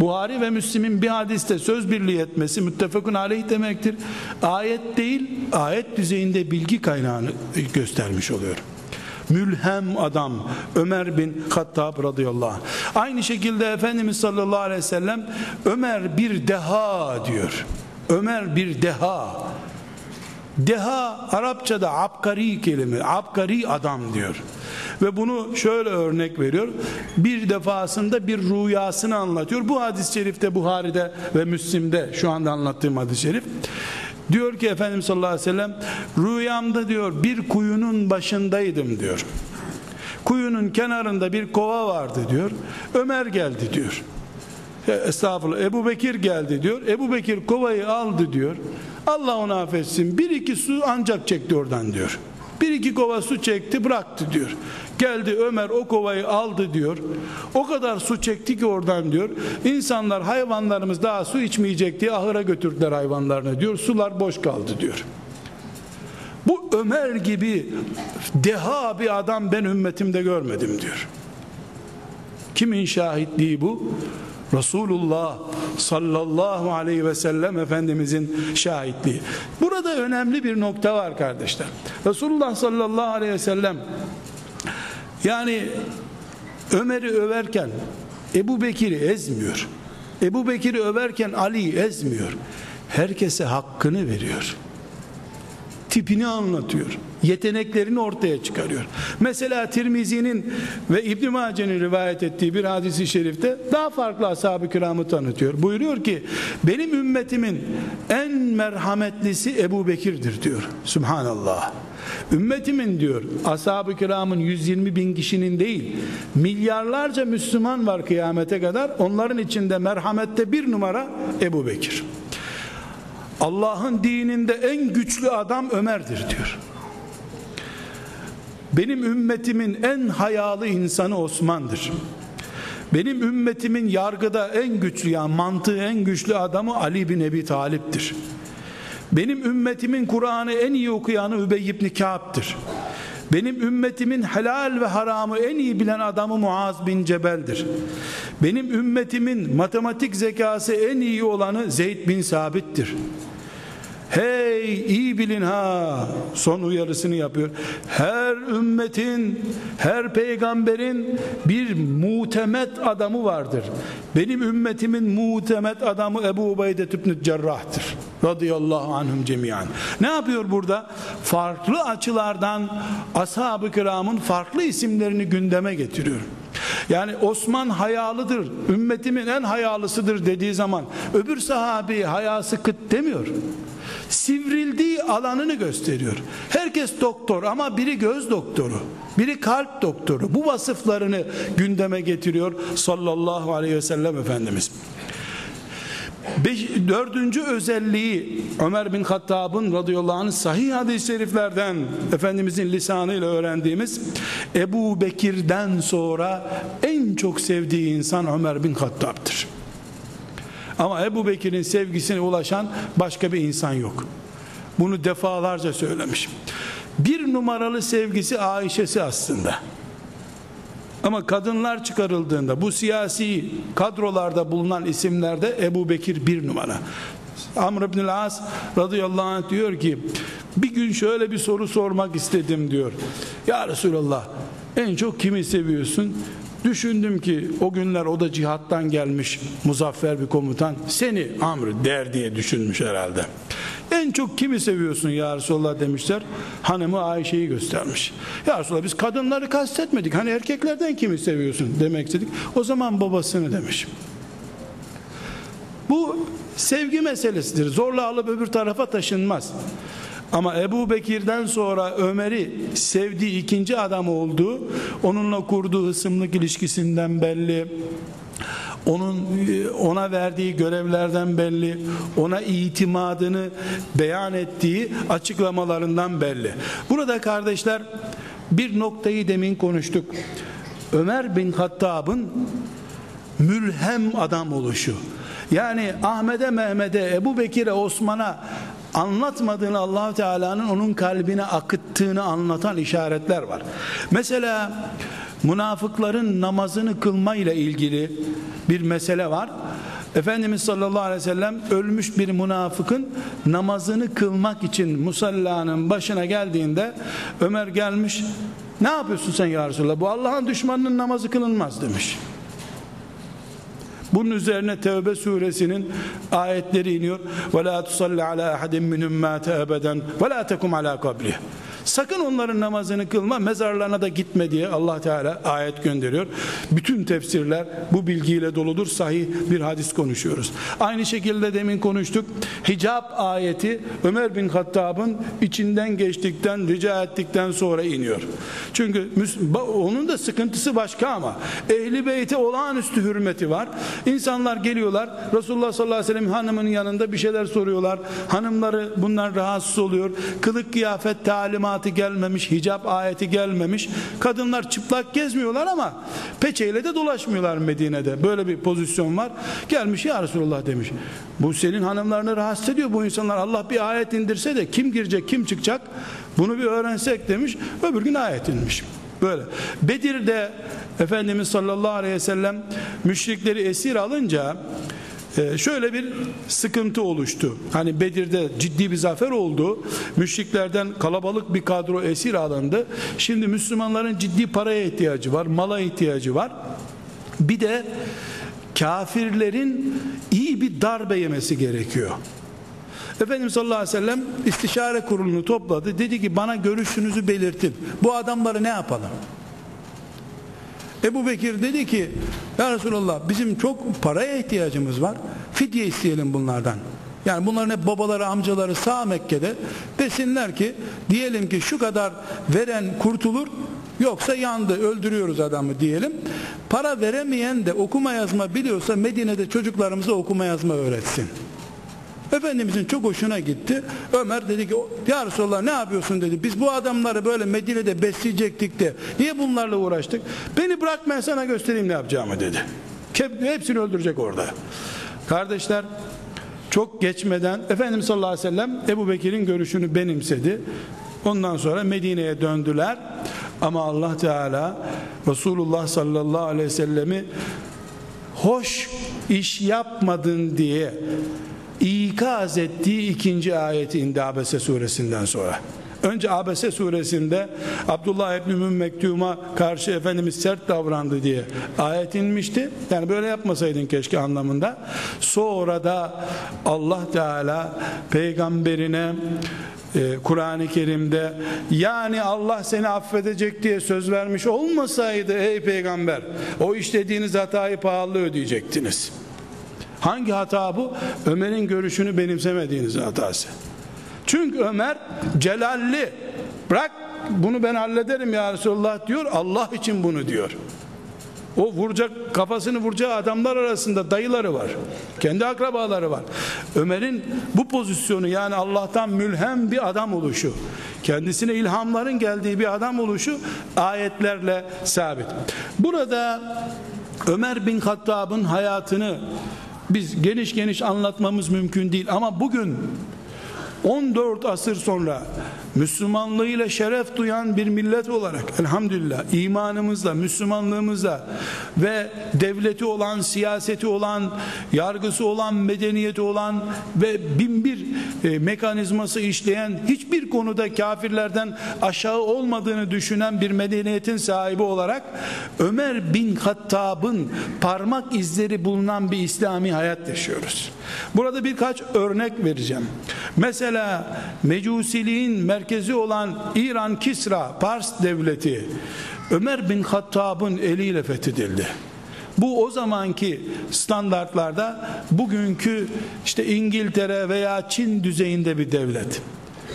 Buhari ve Müslim'in bir hadiste söz birliği etmesi müttefakun aleyh demektir. Ayet değil, ayet düzeyinde bilgi kaynağını göstermiş oluyor. Mülhem adam Ömer bin Hattab radıyallahu anh. Aynı şekilde Efendimiz sallallahu aleyhi ve sellem Ömer bir deha diyor. Ömer bir deha. Deha Arapçada abkari kelime, abkari adam diyor. Ve bunu şöyle örnek veriyor. Bir defasında bir rüyasını anlatıyor. Bu hadis-i şerifte Buhari'de ve Müslim'de şu anda anlattığım hadis-i şerif. Diyor ki Efendimiz sallallahu aleyhi ve sellem rüyamda diyor bir kuyunun başındaydım diyor. Kuyunun kenarında bir kova vardı diyor. Ömer geldi diyor. E, estağfurullah Ebu Bekir geldi diyor. Ebu Bekir kovayı aldı diyor. Allah onu affetsin. Bir iki su ancak çekti oradan diyor. Bir iki kova su çekti bıraktı diyor. Geldi Ömer o kovayı aldı diyor. O kadar su çekti ki oradan diyor. İnsanlar hayvanlarımız daha su içmeyecek diye ahıra götürdüler hayvanlarını diyor. Sular boş kaldı diyor. Bu Ömer gibi deha bir adam ben ümmetimde görmedim diyor. Kimin şahitliği bu? Resulullah sallallahu aleyhi ve sellem Efendimizin şahitliği. Burada önemli bir nokta var kardeşler. Resulullah sallallahu aleyhi ve sellem yani Ömer'i överken Ebu Bekir'i ezmiyor. Ebu Bekir'i överken Ali'yi ezmiyor. Herkese hakkını veriyor tipini anlatıyor. Yeteneklerini ortaya çıkarıyor. Mesela Tirmizi'nin ve İbn Mace'nin rivayet ettiği bir hadisi şerifte daha farklı ashab-ı kiramı tanıtıyor. Buyuruyor ki benim ümmetimin en merhametlisi Ebu Bekir'dir diyor. Subhanallah. Ümmetimin diyor ashab-ı kiramın 120 bin kişinin değil milyarlarca Müslüman var kıyamete kadar onların içinde merhamette bir numara Ebu Bekir. Allah'ın dininde en güçlü adam Ömer'dir diyor. Benim ümmetimin en hayalı insanı Osman'dır. Benim ümmetimin yargıda en güçlü yani mantığı en güçlü adamı Ali bin Ebi Talip'tir. Benim ümmetimin Kur'an'ı en iyi okuyanı Übey ibn Ka'b'dır. Benim ümmetimin helal ve haramı en iyi bilen adamı Muaz bin Cebel'dir. Benim ümmetimin matematik zekası en iyi olanı Zeyd bin Sabit'tir. Hey iyi bilin ha son uyarısını yapıyor. Her ümmetin, her peygamberin bir mutemet adamı vardır. Benim ümmetimin mutemet adamı Ebu Ubeyde ibn Cerrah'tır. Radıyallahu anhum cemiyan. Ne yapıyor burada? Farklı açılardan ashab-ı kiramın farklı isimlerini gündeme getiriyor. Yani Osman hayalıdır, ümmetimin en hayalısıdır dediği zaman öbür sahabi hayası kıt demiyor sivrildiği alanını gösteriyor. Herkes doktor ama biri göz doktoru, biri kalp doktoru. Bu vasıflarını gündeme getiriyor sallallahu aleyhi ve sellem Efendimiz. Beş, dördüncü özelliği Ömer bin Hattab'ın radıyallahu anh sahih hadis-i şeriflerden Efendimizin lisanıyla öğrendiğimiz Ebu Bekir'den sonra en çok sevdiği insan Ömer bin Hattab'dır. Ama Ebu Bekir'in sevgisine ulaşan başka bir insan yok. Bunu defalarca söylemiş. Bir numaralı sevgisi Ayşe'si aslında. Ama kadınlar çıkarıldığında bu siyasi kadrolarda bulunan isimlerde Ebu Bekir bir numara. Amr ibn As radıyallahu anh diyor ki bir gün şöyle bir soru sormak istedim diyor. Ya Resulallah en çok kimi seviyorsun? Düşündüm ki o günler o da cihattan gelmiş muzaffer bir komutan seni Amr der diye düşünmüş herhalde. En çok kimi seviyorsun ya Resulallah demişler. Hanımı Ayşe'yi göstermiş. Ya Resulallah biz kadınları kastetmedik. Hani erkeklerden kimi seviyorsun demek istedik. O zaman babasını demiş. Bu sevgi meselesidir. Zorla alıp öbür tarafa taşınmaz. Ama Ebu Bekir'den sonra Ömer'i sevdiği ikinci adam oldu. Onunla kurduğu hısımlık ilişkisinden belli. Onun ona verdiği görevlerden belli. Ona itimadını beyan ettiği açıklamalarından belli. Burada kardeşler bir noktayı demin konuştuk. Ömer bin Hattab'ın mülhem adam oluşu. Yani Ahmet'e, Mehmet'e, Ebu Bekir'e, Osman'a anlatmadığını allah Teala'nın onun kalbine akıttığını anlatan işaretler var. Mesela münafıkların namazını kılma ile ilgili bir mesele var. Efendimiz sallallahu aleyhi ve sellem ölmüş bir münafıkın namazını kılmak için musallanın başına geldiğinde Ömer gelmiş ne yapıyorsun sen ya Resulallah bu Allah'ın düşmanının namazı kılınmaz demiş. Bunun üzerine Tevbe suresinin ayetleri iniyor. Ve la tusalli ala ahadin minhum mâte ebeden ve la tekum ala kabrih. Sakın onların namazını kılma, mezarlarına da gitme diye Allah Teala ayet gönderiyor. Bütün tefsirler bu bilgiyle doludur. Sahih bir hadis konuşuyoruz. Aynı şekilde demin konuştuk. Hicab ayeti Ömer bin Hattab'ın içinden geçtikten, rica ettikten sonra iniyor. Çünkü onun da sıkıntısı başka ama ehli beyte olağanüstü hürmeti var. İnsanlar geliyorlar. Resulullah sallallahu aleyhi ve sellem hanımının yanında bir şeyler soruyorlar. Hanımları bunlar rahatsız oluyor. Kılık kıyafet talimat tahrimatı gelmemiş, hicap ayeti gelmemiş. Kadınlar çıplak gezmiyorlar ama peçeyle de dolaşmıyorlar Medine'de. Böyle bir pozisyon var. Gelmiş ya Resulullah demiş. Bu senin hanımlarını rahatsız ediyor bu insanlar. Allah bir ayet indirse de kim girecek, kim çıkacak? Bunu bir öğrensek demiş. Öbür gün ayet inmiş. Böyle. Bedir'de Efendimiz sallallahu aleyhi ve sellem müşrikleri esir alınca e, şöyle bir sıkıntı oluştu. Hani Bedir'de ciddi bir zafer oldu. Müşriklerden kalabalık bir kadro esir alındı. Şimdi Müslümanların ciddi paraya ihtiyacı var, mala ihtiyacı var. Bir de kafirlerin iyi bir darbe yemesi gerekiyor. Efendimiz sallallahu aleyhi ve sellem istişare kurulunu topladı. Dedi ki bana görüşünüzü belirtin. Bu adamları ne yapalım? Ebu Bekir dedi ki Ya Resulallah bizim çok paraya ihtiyacımız var. Fidye isteyelim bunlardan. Yani bunların hep babaları amcaları sağ Mekke'de desinler ki diyelim ki şu kadar veren kurtulur yoksa yandı öldürüyoruz adamı diyelim. Para veremeyen de okuma yazma biliyorsa Medine'de çocuklarımıza okuma yazma öğretsin. Efendimizin çok hoşuna gitti. Ömer dedi ki ya Resulallah ne yapıyorsun dedi. Biz bu adamları böyle Medine'de besleyecektik de niye bunlarla uğraştık? Beni bırak ben sana göstereyim ne yapacağımı dedi. Hepsini öldürecek orada. Kardeşler çok geçmeden Efendimiz sallallahu aleyhi ve sellem Ebu Bekir'in görüşünü benimsedi. Ondan sonra Medine'ye döndüler. Ama Allah Teala Resulullah sallallahu aleyhi ve sellemi hoş iş yapmadın diye ikaz ettiği ikinci ayeti indi Abese suresinden sonra. Önce Abese suresinde Abdullah İbni Mektum'a karşı Efendimiz sert davrandı diye ayet inmişti. Yani böyle yapmasaydın keşke anlamında. Sonra da Allah Teala peygamberine e, Kur'an-ı Kerim'de yani Allah seni affedecek diye söz vermiş olmasaydı ey peygamber o işlediğiniz hatayı pahalı ödeyecektiniz. Hangi hata bu? Ömer'in görüşünü benimsemediğiniz hatası. Çünkü Ömer celalli. Bırak bunu ben hallederim ya Resulullah diyor. Allah için bunu diyor. O vuracak kafasını vuracağı adamlar arasında dayıları var. Kendi akrabaları var. Ömer'in bu pozisyonu yani Allah'tan mülhem bir adam oluşu, kendisine ilhamların geldiği bir adam oluşu ayetlerle sabit. Burada Ömer bin Hattab'ın hayatını biz geniş geniş anlatmamız mümkün değil. Ama bugün 14 asır sonra Müslümanlığıyla şeref duyan bir millet olarak elhamdülillah imanımızla, Müslümanlığımızla ve devleti olan, siyaseti olan, yargısı olan, medeniyeti olan ve bin bir e, mekanizması işleyen hiçbir konuda kafirlerden aşağı olmadığını düşünen bir medeniyetin sahibi olarak Ömer bin Hattab'ın parmak izleri bulunan bir İslami hayat yaşıyoruz. Burada birkaç örnek vereceğim. Mesela mecusiliğin merkezi olan İran Kisra Pars devleti Ömer bin Hattab'ın eliyle fethedildi. Bu o zamanki standartlarda bugünkü işte İngiltere veya Çin düzeyinde bir devlet.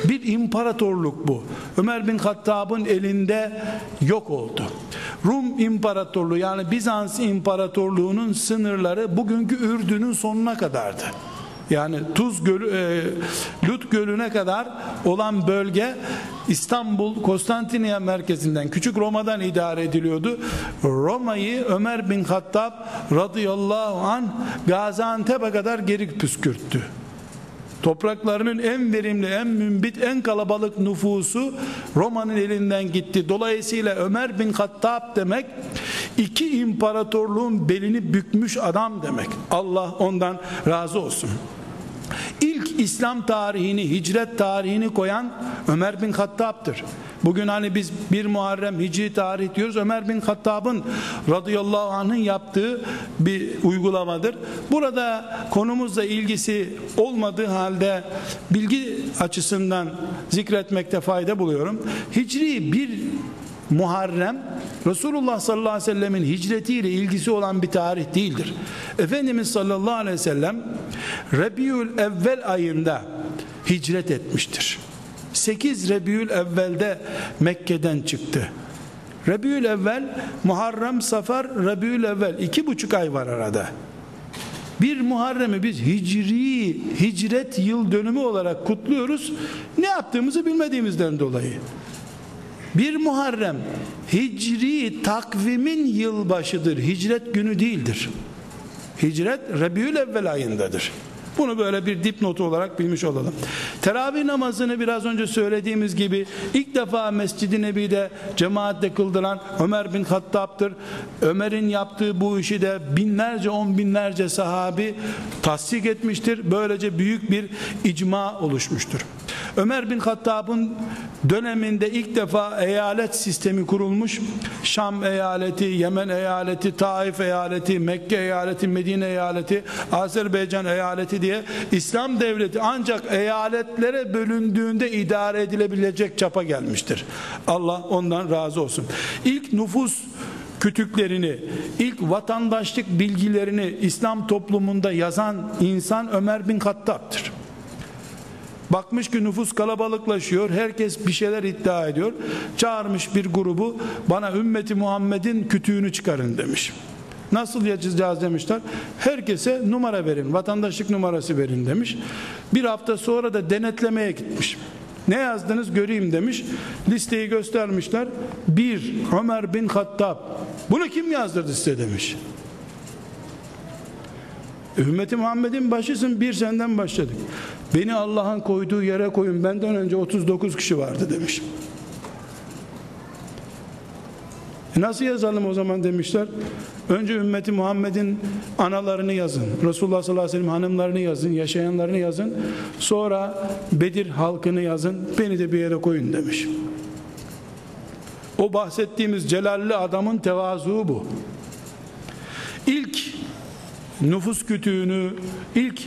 Bir imparatorluk bu. Ömer bin Hattab'ın elinde yok oldu. Rum İmparatorluğu yani Bizans İmparatorluğu'nun sınırları bugünkü Ürdün'ün sonuna kadardı. Yani Tuz Gölü, e, Lut Gölü'ne kadar olan bölge İstanbul Konstantiniye merkezinden Küçük Roma'dan idare ediliyordu. Roma'yı Ömer bin Hattab radıyallahu an Gaziantep'e kadar geri püskürttü. Topraklarının en verimli, en mümbit, en kalabalık nüfusu Roma'nın elinden gitti. Dolayısıyla Ömer bin Hattab demek iki imparatorluğun belini bükmüş adam demek. Allah ondan razı olsun. İlk İslam tarihini, hicret tarihini koyan Ömer bin Hattab'dır. Bugün hani biz bir Muharrem Hicri tarih diyoruz. Ömer bin Hattab'ın radıyallahu anh'ın yaptığı bir uygulamadır. Burada konumuzla ilgisi olmadığı halde bilgi açısından zikretmekte fayda buluyorum. Hicri bir Muharrem Resulullah sallallahu aleyhi ve sellemin hicretiyle ilgisi olan bir tarih değildir. Efendimiz sallallahu aleyhi ve sellem Rabiül evvel ayında hicret etmiştir. 8 Rebiül evvelde Mekke'den çıktı. Rebiül evvel Muharrem Safar Rebiül evvel iki buçuk ay var arada. Bir Muharrem'i biz hicri, hicret yıl dönümü olarak kutluyoruz. Ne yaptığımızı bilmediğimizden dolayı. Bir Muharrem hicri takvimin yılbaşıdır. Hicret günü değildir. Hicret Rabiül Evvel ayındadır. Bunu böyle bir dipnotu olarak bilmiş olalım. Teravih namazını biraz önce söylediğimiz gibi ilk defa Mescid-i Nebi'de cemaatle kıldıran Ömer bin Hattab'tır. Ömer'in yaptığı bu işi de binlerce on binlerce sahabi tasdik etmiştir. Böylece büyük bir icma oluşmuştur. Ömer bin Hattab'ın döneminde ilk defa eyalet sistemi kurulmuş. Şam eyaleti, Yemen eyaleti, Taif eyaleti, Mekke eyaleti, Medine eyaleti, Azerbaycan eyaleti diye İslam devleti ancak eyaletlere bölündüğünde idare edilebilecek çapa gelmiştir. Allah ondan razı olsun. İlk nüfus kütüklerini, ilk vatandaşlık bilgilerini İslam toplumunda yazan insan Ömer bin Hattab'tır. Bakmış ki nüfus kalabalıklaşıyor. Herkes bir şeyler iddia ediyor. Çağırmış bir grubu bana ümmeti Muhammed'in kütüğünü çıkarın demiş. Nasıl yazacağız demişler. Herkese numara verin, vatandaşlık numarası verin demiş. Bir hafta sonra da denetlemeye gitmiş. Ne yazdınız göreyim demiş. Listeyi göstermişler. Bir Ömer bin Hattab. Bunu kim yazdırdı size demiş. Ümmeti Muhammed'in başısın bir senden başladık. Beni Allah'ın koyduğu yere koyun benden önce 39 kişi vardı demiş. E nasıl yazalım o zaman demişler. Önce ümmeti Muhammed'in analarını yazın. Resulullah sallallahu aleyhi ve sellem hanımlarını yazın, yaşayanlarını yazın. Sonra Bedir halkını yazın. Beni de bir yere koyun demiş. O bahsettiğimiz celalli adamın tevazu bu. İlk nüfus kütüğünü, ilk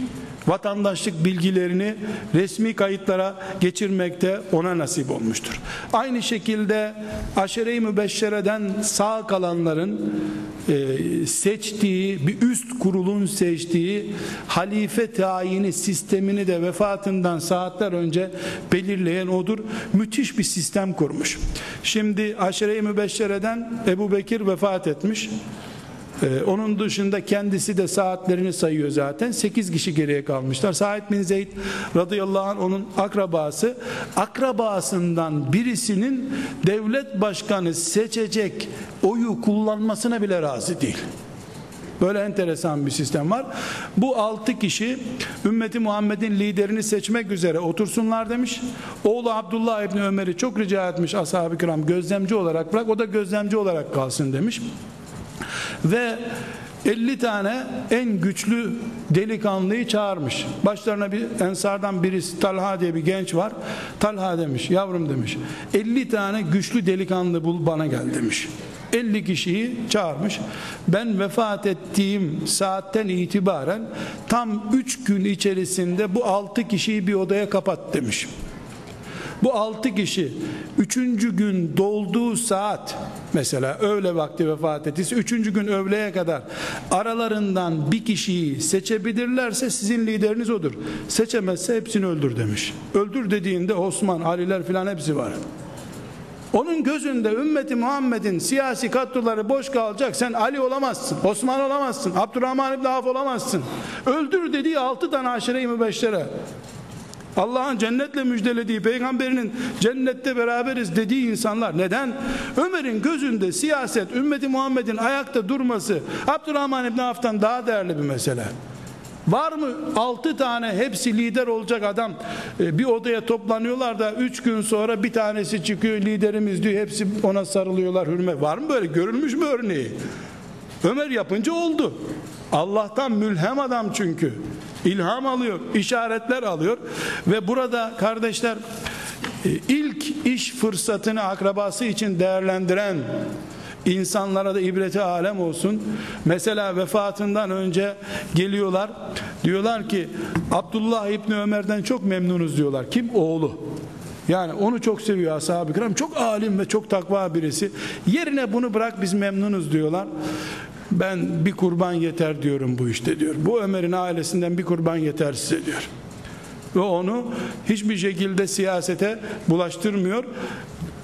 vatandaşlık bilgilerini resmi kayıtlara geçirmekte ona nasip olmuştur. Aynı şekilde aşere-i mübeşşereden sağ kalanların e, seçtiği bir üst kurulun seçtiği halife tayini sistemini de vefatından saatler önce belirleyen odur. Müthiş bir sistem kurmuş. Şimdi aşere-i mübeşşereden Ebu Bekir vefat etmiş. Ee, onun dışında kendisi de saatlerini sayıyor zaten. 8 kişi geriye kalmışlar. Said bin Zeyd radıyallahu anh onun akrabası. Akrabasından birisinin devlet başkanı seçecek oyu kullanmasına bile razı değil. Böyle enteresan bir sistem var. Bu altı kişi ümmeti Muhammed'in liderini seçmek üzere otursunlar demiş. Oğlu Abdullah İbni Ömer'i çok rica etmiş ashab-ı kiram gözlemci olarak bırak o da gözlemci olarak kalsın demiş ve 50 tane en güçlü delikanlıyı çağırmış. Başlarına bir ensardan birisi Talha diye bir genç var. Talha demiş, yavrum demiş. 50 tane güçlü delikanlı bul bana gel demiş. 50 kişiyi çağırmış. Ben vefat ettiğim saatten itibaren tam 3 gün içerisinde bu 6 kişiyi bir odaya kapat demiş. Bu altı kişi üçüncü gün dolduğu saat mesela öğle vakti vefat ettiyse üçüncü gün öğleye kadar aralarından bir kişiyi seçebilirlerse sizin lideriniz odur. Seçemezse hepsini öldür demiş. Öldür dediğinde Osman, Aliler filan hepsi var. Onun gözünde ümmeti Muhammed'in siyasi kadroları boş kalacak. Sen Ali olamazsın, Osman olamazsın, Abdurrahman İbni Avf olamazsın. Öldür dediği altı tane aşire-i mübeşşere. Allah'ın cennetle müjdelediği peygamberinin cennette beraberiz dediği insanlar neden? Ömer'in gözünde siyaset ümmeti Muhammed'in ayakta durması Abdurrahman İbni Avf'tan daha değerli bir mesele. Var mı altı tane hepsi lider olacak adam e, bir odaya toplanıyorlar da üç gün sonra bir tanesi çıkıyor liderimiz diyor hepsi ona sarılıyorlar hürmet. Var mı böyle görülmüş mü örneği? Ömer yapınca oldu. Allah'tan mülhem adam çünkü ilham alıyor, işaretler alıyor ve burada kardeşler e, ilk iş fırsatını akrabası için değerlendiren insanlara da ibreti alem olsun. Mesela vefatından önce geliyorlar. Diyorlar ki Abdullah İbni Ömer'den çok memnunuz diyorlar. Kim? Oğlu. Yani onu çok seviyor ashab-ı kiram. Çok alim ve çok takva birisi. Yerine bunu bırak biz memnunuz diyorlar ben bir kurban yeter diyorum bu işte diyor. Bu Ömer'in ailesinden bir kurban yeter size diyor. Ve onu hiçbir şekilde siyasete bulaştırmıyor.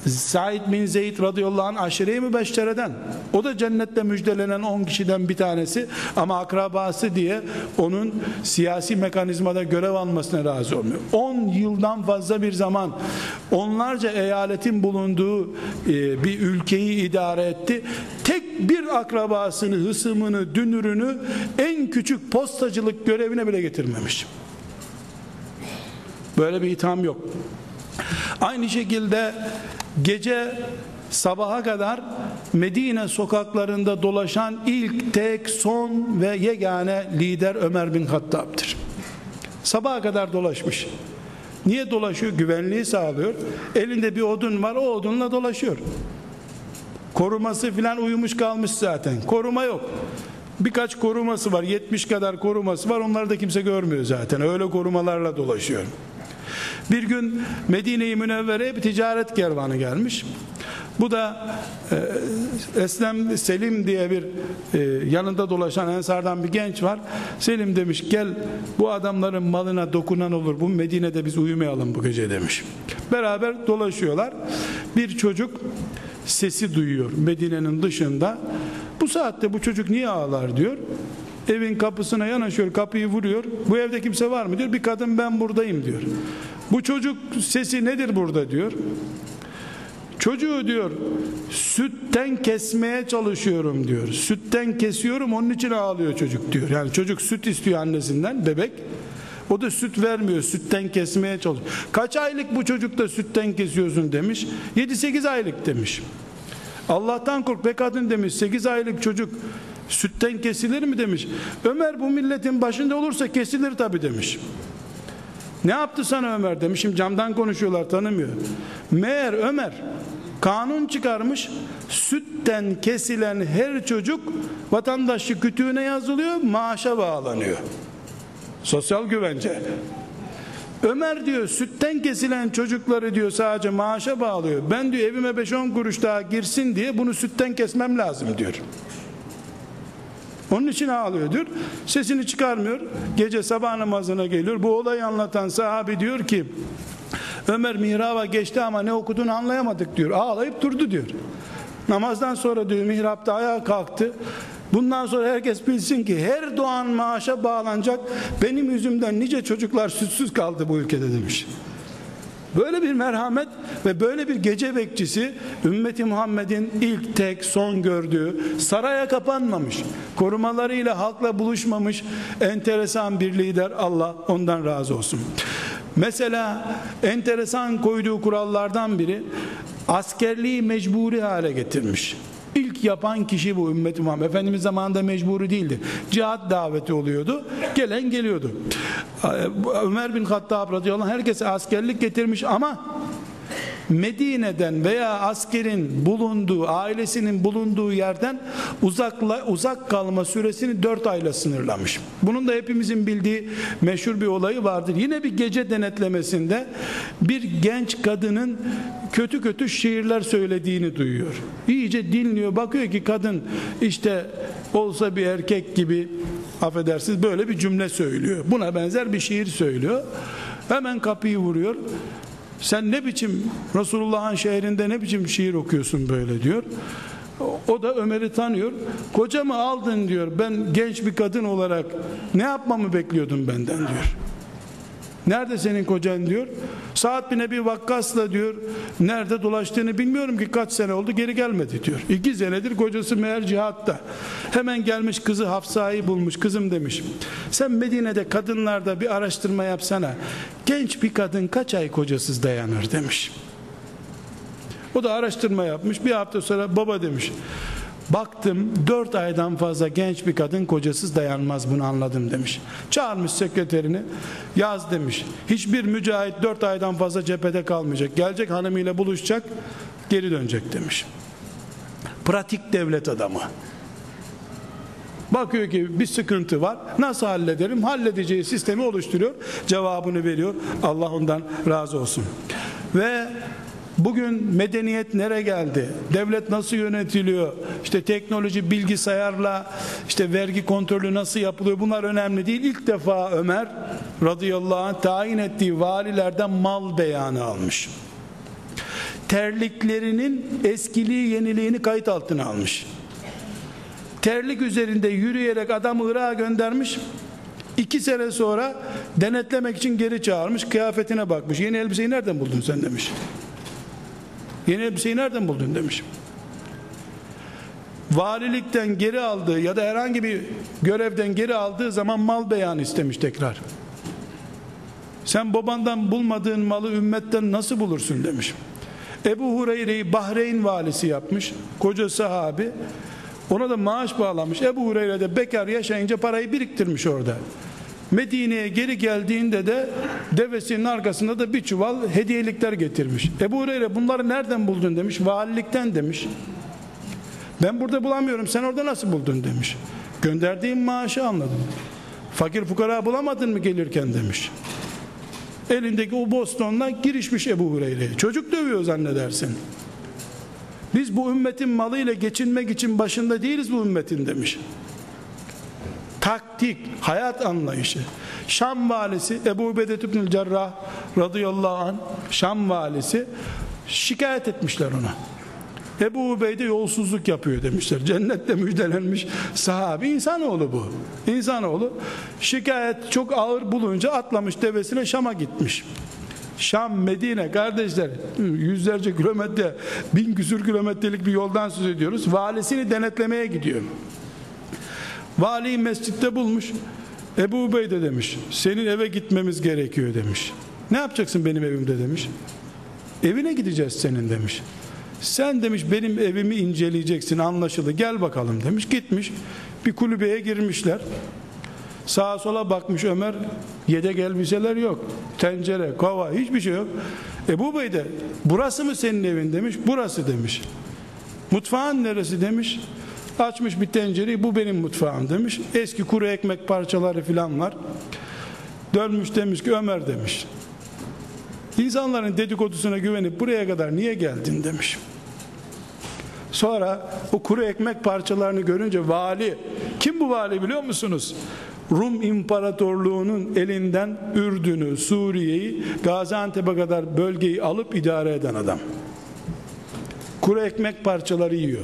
Said bin Zeyd radıyallahu anh aşire-i mübeşşereden o da cennette müjdelenen 10 kişiden bir tanesi ama akrabası diye onun siyasi mekanizmada görev almasına razı olmuyor. 10 yıldan fazla bir zaman onlarca eyaletin bulunduğu e, bir ülkeyi idare etti. Tek bir akrabasını, hısımını, dünürünü en küçük postacılık görevine bile getirmemiş. Böyle bir itham yok. Aynı şekilde gece sabaha kadar Medine sokaklarında dolaşan ilk, tek, son ve yegane lider Ömer bin Hattab'dır. Sabaha kadar dolaşmış. Niye dolaşıyor? Güvenliği sağlıyor. Elinde bir odun var, o odunla dolaşıyor. Koruması filan uyumuş kalmış zaten. Koruma yok. Birkaç koruması var, 70 kadar koruması var. Onları da kimse görmüyor zaten. Öyle korumalarla dolaşıyor. Bir gün Medine-i Münevvere'ye bir ticaret kervanı gelmiş. Bu da e, Eslem Selim diye bir e, yanında dolaşan ensardan bir genç var. Selim demiş gel bu adamların malına dokunan olur. Bu Medine'de biz uyumayalım bu gece demiş. Beraber dolaşıyorlar. Bir çocuk sesi duyuyor Medine'nin dışında. Bu saatte bu çocuk niye ağlar diyor. Evin kapısına yanaşıyor, kapıyı vuruyor. Bu evde kimse var mı diyor. Bir kadın ben buradayım diyor. Bu çocuk sesi nedir burada diyor. Çocuğu diyor sütten kesmeye çalışıyorum diyor. Sütten kesiyorum onun için ağlıyor çocuk diyor. Yani çocuk süt istiyor annesinden bebek. O da süt vermiyor. Sütten kesmeye çalışıyor. Kaç aylık bu çocuk da sütten kesiyorsun demiş. 7-8 aylık demiş. Allah'tan kork be kadın demiş. 8 aylık çocuk sütten kesilir mi demiş. Ömer bu milletin başında olursa kesilir tabi demiş. Ne yaptı sana Ömer demişim camdan konuşuyorlar tanımıyor. Meğer Ömer kanun çıkarmış sütten kesilen her çocuk vatandaşlık kütüğüne yazılıyor maaşa bağlanıyor. Sosyal güvence. Ömer diyor sütten kesilen çocukları diyor sadece maaşa bağlıyor. Ben diyor evime 5-10 kuruş daha girsin diye bunu sütten kesmem lazım diyor. Onun için ağlıyor diyor. Sesini çıkarmıyor. Gece sabah namazına geliyor. Bu olayı anlatan sahabi diyor ki Ömer mihraba geçti ama ne okuduğunu anlayamadık diyor. Ağlayıp durdu diyor. Namazdan sonra diyor mihrapta ayağa kalktı. Bundan sonra herkes bilsin ki her doğan maaşa bağlanacak. Benim yüzümden nice çocuklar sütsüz kaldı bu ülkede demiş. Böyle bir merhamet ve böyle bir gece bekçisi ümmeti Muhammed'in ilk tek son gördüğü saraya kapanmamış korumalarıyla halkla buluşmamış enteresan bir lider Allah ondan razı olsun. Mesela enteresan koyduğu kurallardan biri askerliği mecburi hale getirmiş. İlk yapan kişi bu ümmeti Muhammed. Efendimiz zamanında mecburi değildi. Cihat daveti oluyordu. Gelen geliyordu. Ömer bin Hattab radıyallahu anh herkese askerlik getirmiş ama Medine'den veya askerin bulunduğu, ailesinin bulunduğu yerden uzakla, uzak kalma süresini dört ayla sınırlamış. Bunun da hepimizin bildiği meşhur bir olayı vardır. Yine bir gece denetlemesinde bir genç kadının kötü kötü şiirler söylediğini duyuyor. İyice dinliyor, bakıyor ki kadın işte olsa bir erkek gibi affedersiniz böyle bir cümle söylüyor. Buna benzer bir şiir söylüyor. Hemen kapıyı vuruyor. Sen ne biçim Resulullah'ın şehrinde ne biçim şiir okuyorsun böyle diyor. O da Ömer'i tanıyor. Kocamı aldın diyor. Ben genç bir kadın olarak ne yapmamı bekliyordun benden diyor. Nerede senin kocan diyor. Saat bin Ebi Vakkas'la diyor. Nerede dolaştığını bilmiyorum ki kaç sene oldu geri gelmedi diyor. İki senedir kocası meğer cihatta. Hemen gelmiş kızı Hafsa'yı bulmuş. Kızım demiş. Sen Medine'de kadınlarda bir araştırma yapsana. Genç bir kadın kaç ay kocasız dayanır demiş. O da araştırma yapmış. Bir hafta sonra baba demiş. Baktım dört aydan fazla genç bir kadın kocasız dayanmaz bunu anladım demiş. Çağırmış sekreterini yaz demiş. Hiçbir mücahit dört aydan fazla cephede kalmayacak. Gelecek hanımıyla buluşacak geri dönecek demiş. Pratik devlet adamı. Bakıyor ki bir sıkıntı var. Nasıl hallederim? Halledeceği sistemi oluşturuyor. Cevabını veriyor. Allah ondan razı olsun. Ve Bugün medeniyet nere geldi? Devlet nasıl yönetiliyor? İşte teknoloji, bilgisayarla işte vergi kontrolü nasıl yapılıyor? Bunlar önemli değil. İlk defa Ömer radıyallahu anh tayin ettiği valilerden mal beyanı almış. terliklerinin eskiliği yeniliğini kayıt altına almış. Terlik üzerinde yürüyerek adamı Irak'a göndermiş. İki sene sonra denetlemek için geri çağırmış. Kıyafetine bakmış. Yeni elbiseyi nereden buldun sen demiş. Yeni elbiseyi nereden buldun demiş. Valilikten geri aldığı ya da herhangi bir görevden geri aldığı zaman mal beyanı istemiş tekrar. Sen babandan bulmadığın malı ümmetten nasıl bulursun demiş. Ebu Hureyre'yi Bahreyn valisi yapmış. Koca sahabi. Ona da maaş bağlamış. Ebu Hureyre de bekar yaşayınca parayı biriktirmiş orada. Medine'ye geri geldiğinde de devesinin arkasında da bir çuval hediyelikler getirmiş. Ebu Hureyre bunları nereden buldun demiş. Valilikten demiş. Ben burada bulamıyorum sen orada nasıl buldun demiş. Gönderdiğim maaşı anladım. Fakir fukara bulamadın mı gelirken demiş. Elindeki o bostonla girişmiş Ebu Hureyre'ye. Çocuk dövüyor zannedersin. Biz bu ümmetin malıyla geçinmek için başında değiliz bu ümmetin demiş. Taktik, hayat anlayışı. Şam valisi Ebu Ubedet İbnül Cerrah radıyallahu an Şam valisi şikayet etmişler ona. Ebu Ubeyde yolsuzluk yapıyor demişler. Cennette müjdelenmiş sahabi insanoğlu bu. İnsanoğlu şikayet çok ağır bulunca atlamış devesine Şam'a gitmiş. Şam, Medine kardeşler yüzlerce kilometre bin küsür kilometrelik bir yoldan söz ediyoruz. Valisini denetlemeye gidiyor. Valiyi mescitte bulmuş. Ebu Ubeyde demiş. Senin eve gitmemiz gerekiyor demiş. Ne yapacaksın benim evimde demiş. Evine gideceğiz senin demiş. Sen demiş benim evimi inceleyeceksin anlaşıldı gel bakalım demiş. Gitmiş bir kulübeye girmişler. Sağa sola bakmış Ömer yedek elbiseler yok. Tencere, kova hiçbir şey yok. Ebu Bey de burası mı senin evin demiş. Burası demiş. Mutfağın neresi demiş. Açmış bir tencereyi bu benim mutfağım demiş. Eski kuru ekmek parçaları filan var. Dönmüş demiş ki Ömer demiş. İnsanların dedikodusuna güvenip buraya kadar niye geldin demiş. Sonra o kuru ekmek parçalarını görünce vali, kim bu vali biliyor musunuz? Rum İmparatorluğu'nun elinden Ürdün'ü, Suriye'yi, Gaziantep'e kadar bölgeyi alıp idare eden adam. Kuru ekmek parçaları yiyor.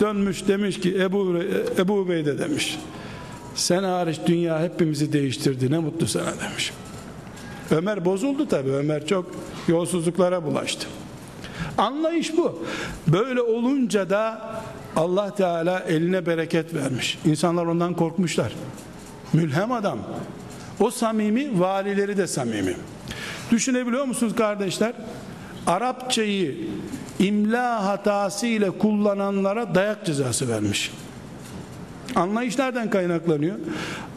Dönmüş demiş ki Ebu, Ebu Bey de demiş. Sen hariç dünya hepimizi değiştirdi ne mutlu sana demiş. Ömer bozuldu tabi. Ömer çok yolsuzluklara bulaştı. Anlayış bu. Böyle olunca da Allah Teala eline bereket vermiş. İnsanlar ondan korkmuşlar. Mülhem adam. O samimi, valileri de samimi. Düşünebiliyor musunuz kardeşler? Arapçayı imla hatası ile kullananlara dayak cezası vermiş. Anlayış nereden kaynaklanıyor?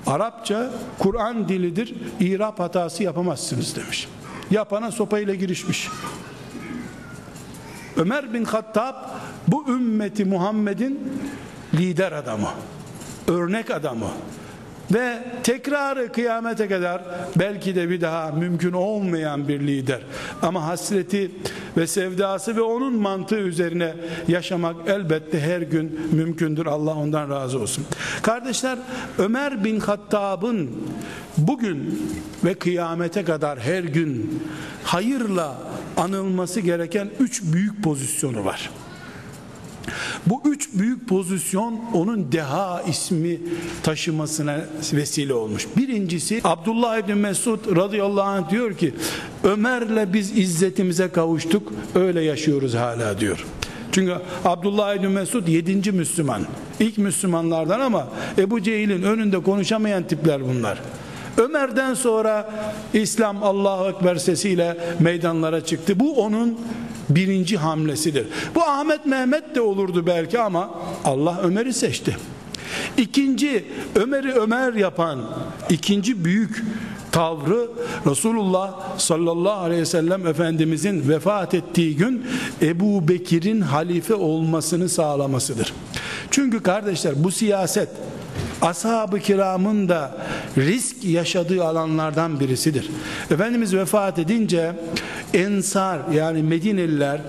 Arapça Kur'an dilidir. İrap hatası yapamazsınız demiş. Yapana sopayla girişmiş. Ömer bin Hattab bu ümmeti Muhammed'in lider adamı. Örnek adamı ve tekrarı kıyamete kadar belki de bir daha mümkün olmayan bir lider. Ama hasreti ve sevdası ve onun mantığı üzerine yaşamak elbette her gün mümkündür. Allah ondan razı olsun. Kardeşler Ömer bin Hattab'ın bugün ve kıyamete kadar her gün hayırla anılması gereken üç büyük pozisyonu var bu üç büyük pozisyon onun deha ismi taşımasına vesile olmuş. Birincisi Abdullah İbni Mesud radıyallahu anh diyor ki Ömer'le biz izzetimize kavuştuk öyle yaşıyoruz hala diyor. Çünkü Abdullah İbni Mesud yedinci Müslüman. İlk Müslümanlardan ama Ebu Cehil'in önünde konuşamayan tipler bunlar. Ömer'den sonra İslam Allahu Ekber sesiyle meydanlara çıktı. Bu onun birinci hamlesidir. Bu Ahmet Mehmet de olurdu belki ama Allah Ömer'i seçti. İkinci Ömer'i Ömer yapan ikinci büyük tavrı Resulullah sallallahu aleyhi ve sellem Efendimizin vefat ettiği gün Ebu Bekir'in halife olmasını sağlamasıdır. Çünkü kardeşler bu siyaset ashab-ı kiramın da risk yaşadığı alanlardan birisidir. Efendimiz vefat edince Ensar yani Medineliler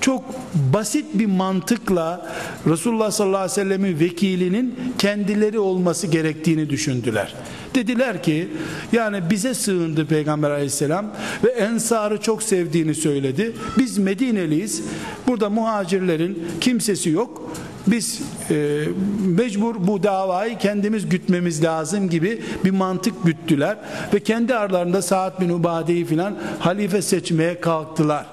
çok basit bir mantıkla Resulullah sallallahu aleyhi ve sellemin vekilinin kendileri olması gerektiğini düşündüler. Dediler ki yani bize sığındı Peygamber aleyhisselam ve ensarı çok sevdiğini söyledi. Biz Medineliyiz. Burada muhacirlerin kimsesi yok. Biz e, mecbur bu davayı kendimiz gütmemiz lazım gibi bir mantık güttüler ve kendi aralarında Sa'd bin Ubade'yi filan halife seçmeye kalktılar.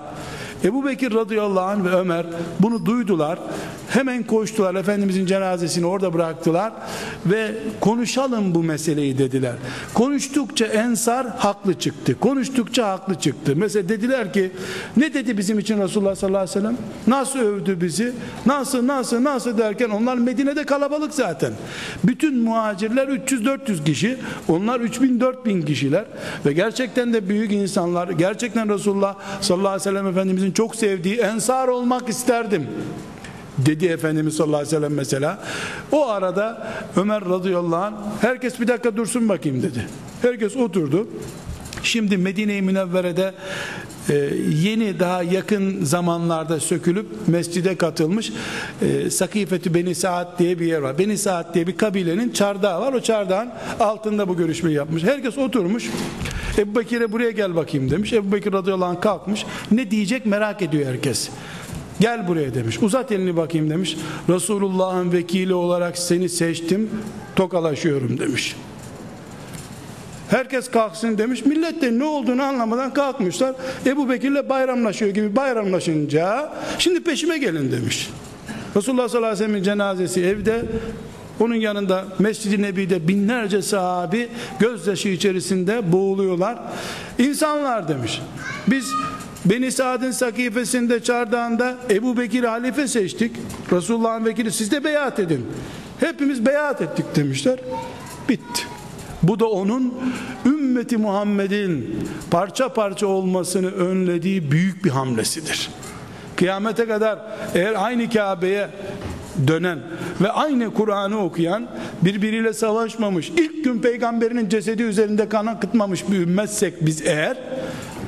Ebu Bekir radıyallahu anh ve Ömer bunu duydular. Hemen koştular Efendimizin cenazesini orada bıraktılar ve konuşalım bu meseleyi dediler. Konuştukça Ensar haklı çıktı. Konuştukça haklı çıktı. Mesela dediler ki ne dedi bizim için Resulullah sallallahu aleyhi ve sellem? Nasıl övdü bizi? Nasıl nasıl nasıl derken onlar Medine'de kalabalık zaten. Bütün muhacirler 300-400 kişi. Onlar 3000-4000 kişiler. Ve gerçekten de büyük insanlar. Gerçekten Resulullah sallallahu aleyhi ve sellem Efendimizin çok sevdiği ensar olmak isterdim dedi Efendimiz sallallahu aleyhi ve sellem mesela. O arada Ömer radıyallahu anh herkes bir dakika dursun bakayım dedi. Herkes oturdu. Şimdi Medine-i Münevvere'de e, yeni daha yakın zamanlarda sökülüp mescide katılmış e, Sakifetü Beni Saad diye bir yer var. Beni Saad diye bir kabilenin çardağı var. O çardağın altında bu görüşmeyi yapmış. Herkes oturmuş. Ebu Bekir'e buraya gel bakayım demiş. Ebu Bekir radıyallahu anh kalkmış. Ne diyecek merak ediyor herkes. Gel buraya demiş. Uzat elini bakayım demiş. Resulullah'ın vekili olarak seni seçtim. Tokalaşıyorum demiş. Herkes kalksın demiş. Millet de ne olduğunu anlamadan kalkmışlar. Ebu Bekir'le bayramlaşıyor gibi bayramlaşınca şimdi peşime gelin demiş. Resulullah sallallahu aleyhi ve sellem'in cenazesi evde onun yanında Mescid-i Nebi'de binlerce sahabi gözyaşı içerisinde boğuluyorlar. İnsanlar demiş. Biz Beni Saad'ın sakifesinde çardağında Ebu Bekir halife seçtik. Resulullah'ın vekili siz de beyat edin. Hepimiz beyat ettik demişler. Bitti. Bu da onun ümmeti Muhammed'in parça parça olmasını önlediği büyük bir hamlesidir. Kıyamete kadar eğer aynı Kabe'ye dönen ve aynı Kur'an'ı okuyan birbiriyle savaşmamış ilk gün peygamberinin cesedi üzerinde kan akıtmamış bir ümmetsek biz eğer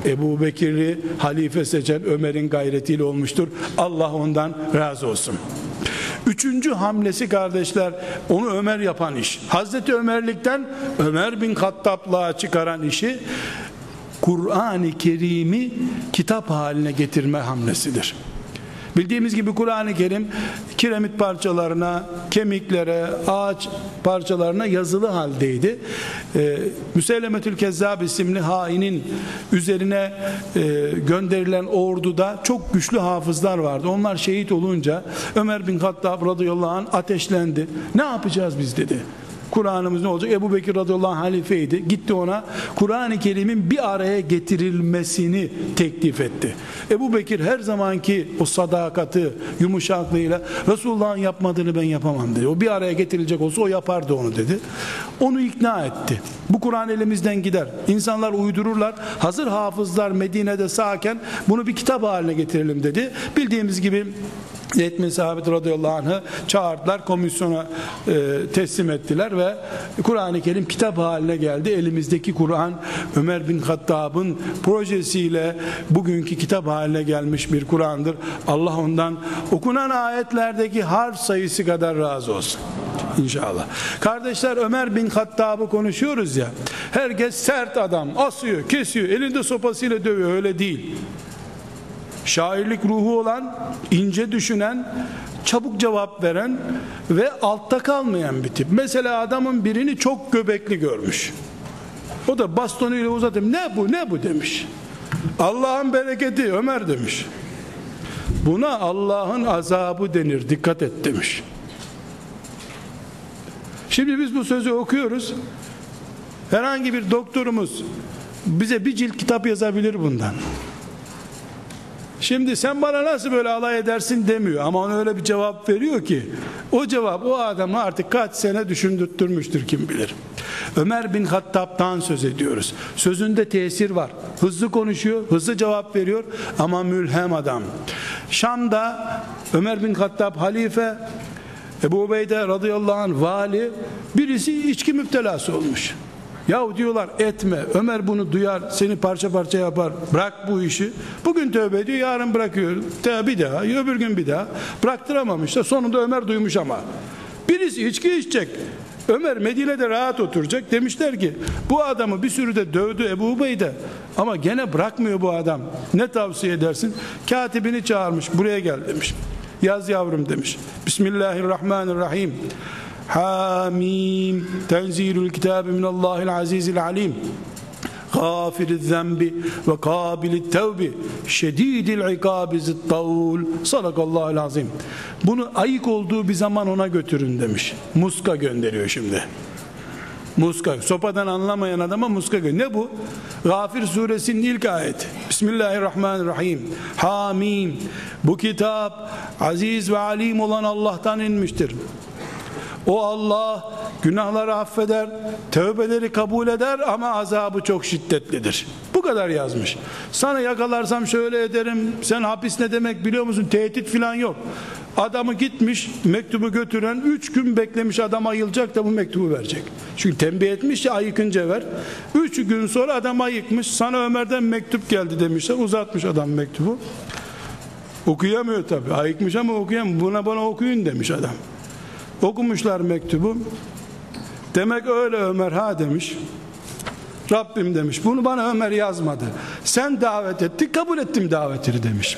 Ebu Bekir'i halife seçen Ömer'in gayretiyle olmuştur. Allah ondan razı olsun. Üçüncü hamlesi kardeşler onu Ömer yapan iş. Hazreti Ömerlikten Ömer bin Hattab'lığa çıkaran işi Kur'an-ı Kerim'i kitap haline getirme hamlesidir. Bildiğimiz gibi Kur'an-ı Kerim kiremit parçalarına, kemiklere, ağaç parçalarına yazılı haldeydi. Ee, Müsellemetül Kezzab isimli hainin üzerine e, gönderilen orduda çok güçlü hafızlar vardı. Onlar şehit olunca Ömer bin Hattab radıyallahu anh ateşlendi. Ne yapacağız biz dedi. Kur'an'ımız ne olacak? Ebu Bekir radıyallahu anh halifeydi. Gitti ona Kur'an-ı Kerim'in bir araya getirilmesini teklif etti. Ebu Bekir her zamanki o sadakati, yumuşaklığıyla Resulullah'ın yapmadığını ben yapamam dedi. O bir araya getirilecek olsa o yapardı onu dedi. Onu ikna etti. Bu Kur'an elimizden gider. İnsanlar uydururlar. Hazır hafızlar Medine'de sağken bunu bir kitap haline getirelim dedi. Bildiğimiz gibi Zeyd bin Sabit radıyallahu anh'ı çağırdılar komisyona e, teslim ettiler ve Kur'an-ı Kerim kitap haline geldi elimizdeki Kur'an Ömer bin Hattab'ın projesiyle bugünkü kitap haline gelmiş bir Kur'an'dır Allah ondan okunan ayetlerdeki harf sayısı kadar razı olsun İnşallah. Kardeşler Ömer bin Hattab'ı konuşuyoruz ya. Herkes sert adam, asıyor, kesiyor, elinde sopasıyla dövüyor. Öyle değil şairlik ruhu olan, ince düşünen, çabuk cevap veren ve altta kalmayan bir tip. Mesela adamın birini çok göbekli görmüş. O da bastonuyla uzatıp ne bu ne bu demiş. Allah'ın bereketi Ömer demiş. Buna Allah'ın azabı denir dikkat et demiş. Şimdi biz bu sözü okuyoruz. Herhangi bir doktorumuz bize bir cilt kitap yazabilir bundan. Şimdi sen bana nasıl böyle alay edersin demiyor ama ona öyle bir cevap veriyor ki o cevap o adamı artık kaç sene düşündürtmüştür kim bilir. Ömer bin Hattab'dan söz ediyoruz. Sözünde tesir var. Hızlı konuşuyor, hızlı cevap veriyor ama mülhem adam. Şam'da Ömer bin Hattab halife Ebu Ubeyde radıyallahu anh vali birisi içki müptelası olmuş. Yahu diyorlar etme. Ömer bunu duyar, seni parça parça yapar. Bırak bu işi. Bugün tövbe ediyor, yarın bırakıyor. Bir daha, öbür gün bir daha. Bıraktıramamış da sonunda Ömer duymuş ama. Birisi içki içecek. Ömer Medine'de rahat oturacak. Demişler ki bu adamı bir sürü de dövdü Ebu Ubeyde ama gene bırakmıyor bu adam. Ne tavsiye edersin? Katibini çağırmış buraya gel demiş. Yaz yavrum demiş. Bismillahirrahmanirrahim. Hamim. Tenzilül kitabı minallahil azizil alim. غافر الذنب وقابل التوب شديد العقاب ذي الطول sadakallahu azim bunu ayık olduğu bir zaman ona götürün demiş muska gönderiyor şimdi muska sopadan anlamayan adama muska gönderiyor ne bu Gafir suresinin ilk ayeti Bismillahirrahmanirrahim Hamim bu kitap aziz ve alim olan Allah'tan inmiştir o Allah günahları affeder, tövbeleri kabul eder ama azabı çok şiddetlidir. Bu kadar yazmış. Sana yakalarsam şöyle ederim. Sen hapis ne demek biliyor musun? Tehdit filan yok. Adamı gitmiş mektubu götüren 3 gün beklemiş adam ayılacak da bu mektubu verecek. Çünkü tembih etmiş ya ayıkınca ver. 3 gün sonra adam ayıkmış. Sana Ömer'den mektup geldi demişler. Uzatmış adam mektubu. Okuyamıyor tabi. Ayıkmış ama okuyamıyor. Buna bana okuyun demiş adam. Okumuşlar mektubu. Demek öyle Ömer ha demiş. Rabbim demiş bunu bana Ömer yazmadı. Sen davet etti kabul ettim davetini demiş.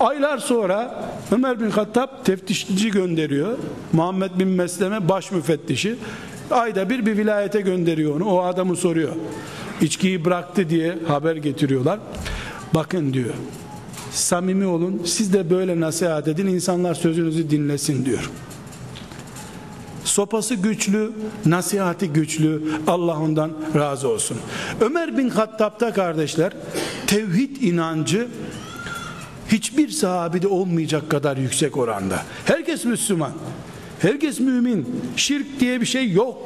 Aylar sonra Ömer bin Hattab teftişçi gönderiyor. Muhammed bin Mesleme baş müfettişi. Ayda bir bir vilayete gönderiyor onu. O adamı soruyor. İçkiyi bıraktı diye haber getiriyorlar. Bakın diyor. Samimi olun. Siz de böyle nasihat edin. insanlar sözünüzü dinlesin diyor. Sopası güçlü, nasihati güçlü. Allah ondan razı olsun. Ömer bin Hattab'da kardeşler tevhid inancı hiçbir sahabede olmayacak kadar yüksek oranda. Herkes Müslüman. Herkes mümin. Şirk diye bir şey yok.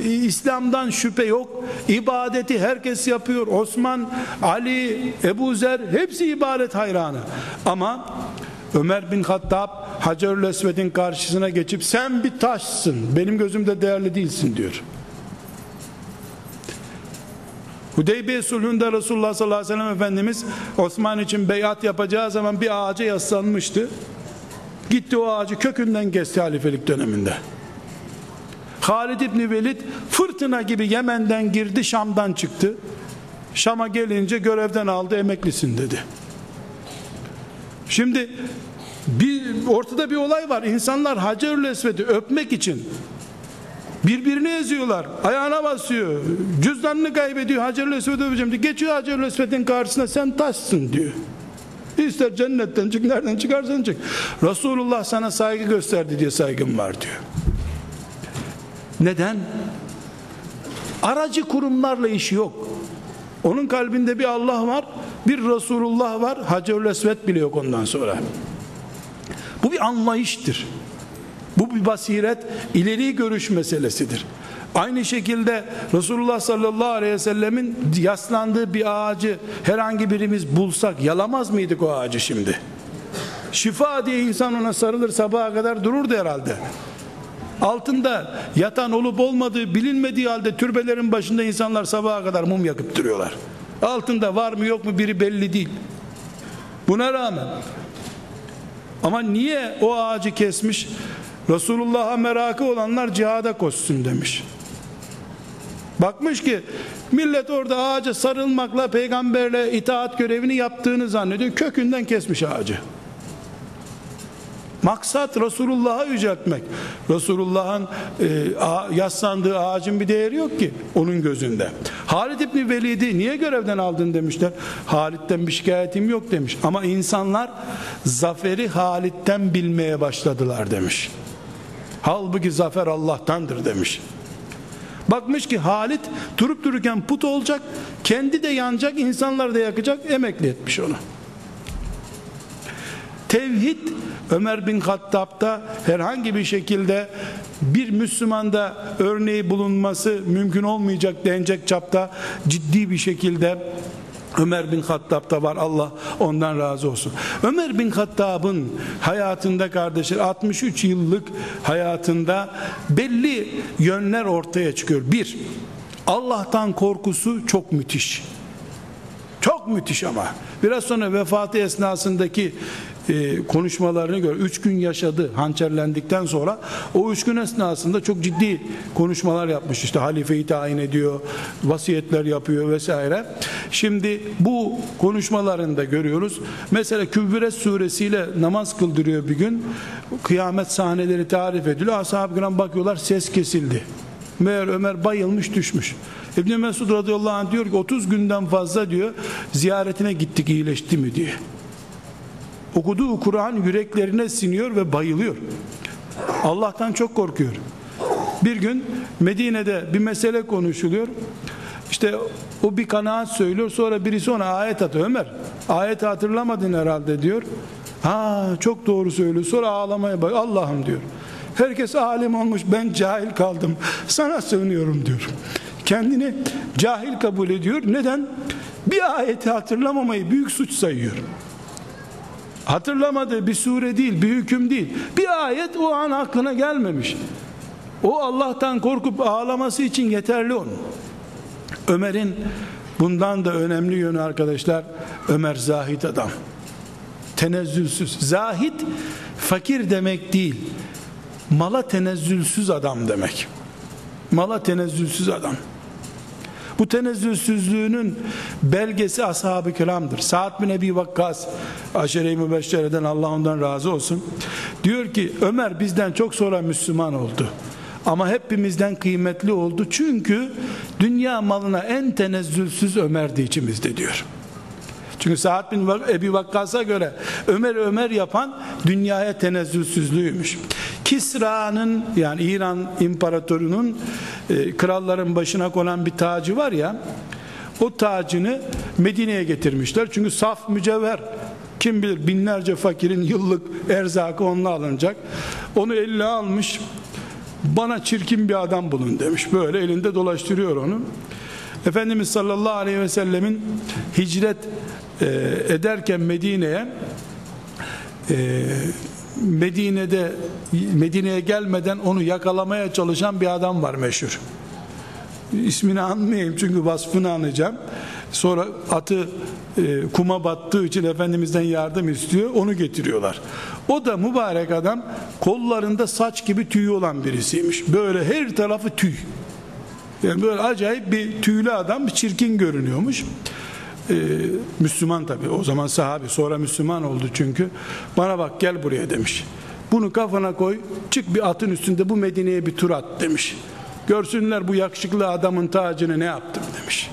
İslam'dan şüphe yok. İbadeti herkes yapıyor. Osman, Ali, Ebu Zer hepsi ibadet hayranı. Ama Ömer bin Hattab Hacerül Esved'in karşısına geçip sen bir taşsın benim gözümde değerli değilsin diyor. Hudeybiye sulhünde Resulullah sallallahu aleyhi ve sellem Efendimiz Osman için beyat yapacağı zaman bir ağaca yaslanmıştı. Gitti o ağacı kökünden kesti halifelik döneminde. Halid İbni Velid fırtına gibi Yemen'den girdi Şam'dan çıktı. Şam'a gelince görevden aldı emeklisin dedi. Şimdi bir ortada bir olay var. İnsanlar Hacerül Esved'i öpmek için birbirini eziyorlar. Ayağına basıyor. Cüzdanını kaybediyor. Hacerül Esved'i öpeceğim diyor. Geçiyor Hacerül Esved'in karşısına sen taşsın diyor. İster cennetten çık nereden çıkarsan çık. Resulullah sana saygı gösterdi diye saygım var diyor. Neden? Aracı kurumlarla işi yok. Onun kalbinde bir Allah var, bir Resulullah var, Hacerül Esved bile yok ondan sonra. Bu bir anlayıştır. Bu bir basiret, ileri görüş meselesidir. Aynı şekilde Resulullah sallallahu aleyhi ve sellemin yaslandığı bir ağacı herhangi birimiz bulsak yalamaz mıydık o ağacı şimdi? Şifa diye insan ona sarılır sabaha kadar dururdu herhalde. Altında yatan olup olmadığı bilinmediği halde türbelerin başında insanlar sabaha kadar mum yakıp duruyorlar. Altında var mı yok mu biri belli değil. Buna rağmen ama niye o ağacı kesmiş? Resulullah'a merakı olanlar cihada koşsun demiş. Bakmış ki millet orada ağaca sarılmakla peygamberle itaat görevini yaptığını zannediyor. Kökünden kesmiş ağacı. Maksat Resulullah'a yüceltmek. Resulullah'ın e, yaslandığı ağacın bir değeri yok ki onun gözünde. Halid İbni Velid'i niye görevden aldın demişler. Halid'den bir şikayetim yok demiş. Ama insanlar zaferi Halid'den bilmeye başladılar demiş. Halbuki zafer Allah'tandır demiş. Bakmış ki Halit durup dururken put olacak, kendi de yanacak, insanlar da yakacak, emekli etmiş onu. Tevhid Ömer bin Hattab'da herhangi bir şekilde bir Müslümanda örneği bulunması mümkün olmayacak denecek çapta ciddi bir şekilde Ömer bin Hattab'da var Allah ondan razı olsun. Ömer bin Hattab'ın hayatında kardeşler 63 yıllık hayatında belli yönler ortaya çıkıyor. Bir, Allah'tan korkusu çok müthiş. Çok müthiş ama. Biraz sonra vefatı esnasındaki e, konuşmalarını gör. Üç gün yaşadı hançerlendikten sonra. O üç gün esnasında çok ciddi konuşmalar yapmış. İşte halifeyi tayin ediyor, vasiyetler yapıyor vesaire. Şimdi bu konuşmalarında görüyoruz. Mesela Kübüret suresiyle namaz kıldırıyor bir gün. Kıyamet sahneleri tarif ediliyor. Ashab-ı kiram bakıyorlar ses kesildi. Meğer Ömer bayılmış düşmüş. İbn Mesud radıyallahu anh diyor ki 30 günden fazla diyor ziyaretine gittik iyileşti mi diye. Okuduğu Kur'an yüreklerine siniyor ve bayılıyor. Allah'tan çok korkuyor. Bir gün Medine'de bir mesele konuşuluyor. İşte o bir kanaat söylüyor. Sonra birisi ona ayet atıyor. Ömer ayet hatırlamadın herhalde diyor. Ha çok doğru söylüyor. Sonra ağlamaya bak. Allah'ım diyor. Herkes alim olmuş ben cahil kaldım. Sana sığınıyorum diyor. Kendini cahil kabul ediyor. Neden? Bir ayeti hatırlamamayı büyük suç sayıyor. Hatırlamadığı bir sure değil, bir hüküm değil. Bir ayet o an aklına gelmemiş. O Allah'tan korkup ağlaması için yeterli onun. Ömer'in bundan da önemli yönü arkadaşlar Ömer zahit adam. Tenezzülsüz. Zahit fakir demek değil. Mala tenezzülsüz adam demek. Mala tenezzülsüz adam. Bu tenezzülsüzlüğünün belgesi ashab-ı kiramdır. Sa'd bin Ebi Vakkas aşere-i mübeşşereden Allah ondan razı olsun. Diyor ki Ömer bizden çok sonra Müslüman oldu. Ama hepimizden kıymetli oldu. Çünkü dünya malına en tenezzülsüz Ömer'di içimizde diyor. Çünkü Sa'd bin Ebi Vakkas'a göre Ömer Ömer yapan dünyaya tenezzülsüzlüğüymüş. Kisra'nın yani İran imparatorunun e, kralların başına konan bir tacı var ya o tacını Medine'ye getirmişler. Çünkü saf mücevher kim bilir binlerce fakirin yıllık erzakı onunla alınacak. Onu eline almış bana çirkin bir adam bulun demiş. Böyle elinde dolaştırıyor onu. Efendimiz sallallahu aleyhi ve sellemin hicret e, ederken Medine'ye e, Medine'de Medine'ye gelmeden onu yakalamaya çalışan bir adam var meşhur. İsmini anmayayım çünkü vasfını anlayacağım. Sonra atı e, kuma battığı için Efendimiz'den yardım istiyor. Onu getiriyorlar. O da mübarek adam kollarında saç gibi tüy olan birisiymiş. Böyle her tarafı tüy. Yani böyle acayip bir tüylü adam çirkin görünüyormuş. Ee, Müslüman tabi o zaman sahabi sonra Müslüman oldu çünkü. Bana bak gel buraya demiş. Bunu kafana koy çık bir atın üstünde bu Medine'ye bir tur at demiş. Görsünler bu yakışıklı adamın tacını ne yaptım demiş.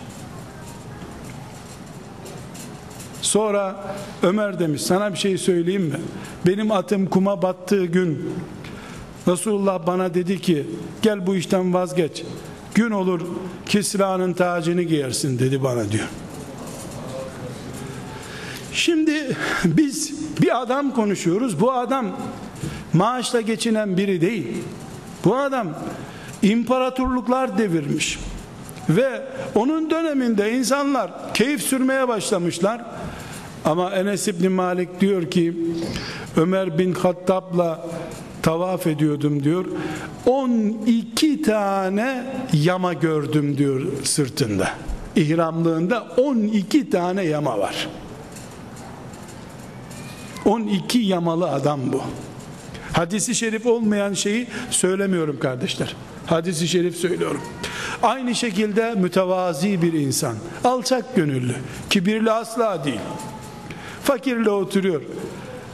Sonra Ömer demiş sana bir şey söyleyeyim mi? Benim atım kuma battığı gün Resulullah bana dedi ki gel bu işten vazgeç. Gün olur Kisra'nın tacını giyersin dedi bana diyor Şimdi biz bir adam konuşuyoruz. Bu adam maaşla geçinen biri değil. Bu adam imparatorluklar devirmiş. Ve onun döneminde insanlar keyif sürmeye başlamışlar. Ama Enes İbni Malik diyor ki Ömer bin Hattab'la tavaf ediyordum diyor. 12 tane yama gördüm diyor sırtında. İhramlığında 12 tane yama var. 12 yamalı adam bu. Hadisi şerif olmayan şeyi söylemiyorum kardeşler. Hadisi şerif söylüyorum. Aynı şekilde mütevazi bir insan. Alçak gönüllü. Kibirli asla değil. Fakirle oturuyor.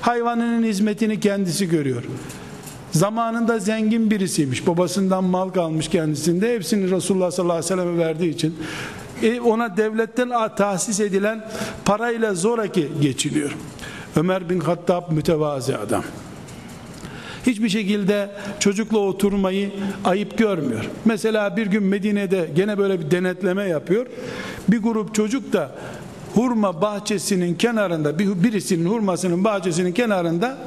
Hayvanının hizmetini kendisi görüyor. Zamanında zengin birisiymiş. Babasından mal kalmış kendisinde. Hepsini Resulullah sallallahu aleyhi ve sellem verdiği için e, ona devletten tahsis edilen parayla zoraki geçiliyor. Ömer bin Hattab mütevazi adam. Hiçbir şekilde çocukla oturmayı ayıp görmüyor. Mesela bir gün Medine'de gene böyle bir denetleme yapıyor. Bir grup çocuk da hurma bahçesinin kenarında bir birisinin hurmasının bahçesinin kenarında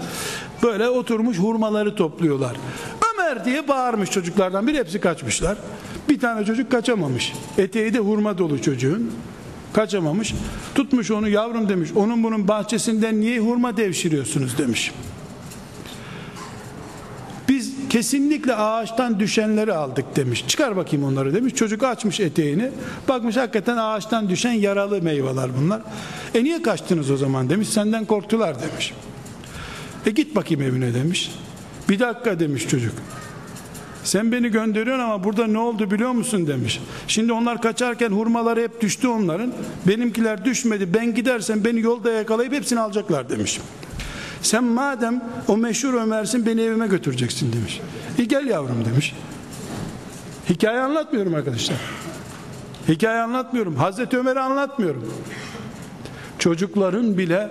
böyle oturmuş hurmaları topluyorlar. Ömer diye bağırmış çocuklardan bir hepsi kaçmışlar. Bir tane çocuk kaçamamış. Eteği de hurma dolu çocuğun kaçamamış. Tutmuş onu yavrum demiş. Onun bunun bahçesinden niye hurma devşiriyorsunuz demiş. Biz kesinlikle ağaçtan düşenleri aldık demiş. Çıkar bakayım onları demiş. Çocuk açmış eteğini. Bakmış hakikaten ağaçtan düşen yaralı meyveler bunlar. E niye kaçtınız o zaman demiş. Senden korktular demiş. E git bakayım evine demiş. Bir dakika demiş çocuk. Sen beni gönderiyorsun ama burada ne oldu biliyor musun demiş. Şimdi onlar kaçarken hurmaları hep düştü onların. Benimkiler düşmedi. Ben gidersem beni yolda yakalayıp hepsini alacaklar demiş. Sen madem o meşhur Ömer'sin beni evime götüreceksin demiş. E gel yavrum demiş. Hikaye anlatmıyorum arkadaşlar. Hikaye anlatmıyorum. Hazreti Ömer'i anlatmıyorum. Çocukların bile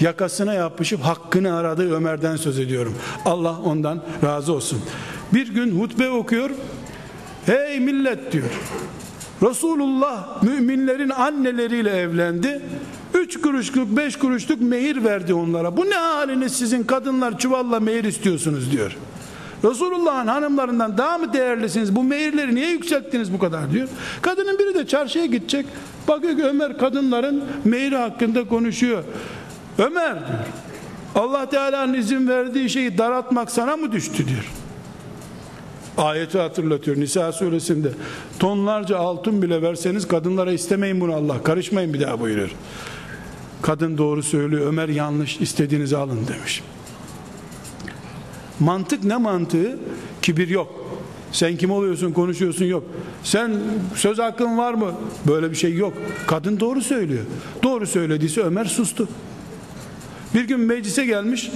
yakasına yapışıp hakkını aradığı Ömer'den söz ediyorum. Allah ondan razı olsun. Bir gün hutbe okuyor. Hey millet diyor. Resulullah müminlerin anneleriyle evlendi. Üç kuruşluk beş kuruşluk mehir verdi onlara. Bu ne haliniz sizin kadınlar çuvalla mehir istiyorsunuz diyor. Resulullah'ın hanımlarından daha mı değerlisiniz? Bu mehirleri niye yükselttiniz bu kadar diyor. Kadının biri de çarşıya gidecek. Bakıyor ki Ömer kadınların mehri hakkında konuşuyor. Ömer diyor. Allah Teala'nın izin verdiği şeyi daraltmak sana mı düştü diyor. Ayeti hatırlatıyor Nisa suresinde. Tonlarca altın bile verseniz kadınlara istemeyin bunu Allah. Karışmayın bir daha buyuruyor. Kadın doğru söylüyor. Ömer yanlış istediğinizi alın demiş. Mantık ne mantığı? Kibir yok. Sen kim oluyorsun konuşuyorsun yok. Sen söz hakkın var mı? Böyle bir şey yok. Kadın doğru söylüyor. Doğru söylediyse Ömer sustu. Bir gün meclise gelmiş.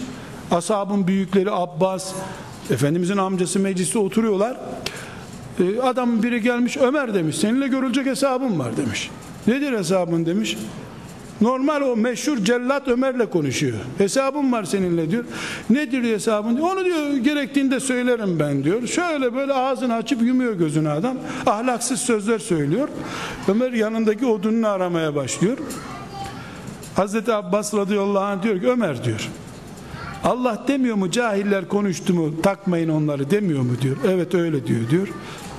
Ashabın büyükleri Abbas, Efendimizin amcası mecliste oturuyorlar. Ee, adam biri gelmiş Ömer demiş. Seninle görülecek hesabım var demiş. Nedir hesabın demiş. Normal o meşhur cellat Ömer'le konuşuyor. Hesabım var seninle diyor. Nedir hesabın. Onu diyor gerektiğinde söylerim ben diyor. Şöyle böyle ağzını açıp yumuyor gözünü adam. Ahlaksız sözler söylüyor. Ömer yanındaki odununu aramaya başlıyor. Hazreti Abbas radıyallahu anh diyor ki Ömer diyor. Allah demiyor mu cahiller konuştu mu takmayın onları demiyor mu diyor. Evet öyle diyor diyor.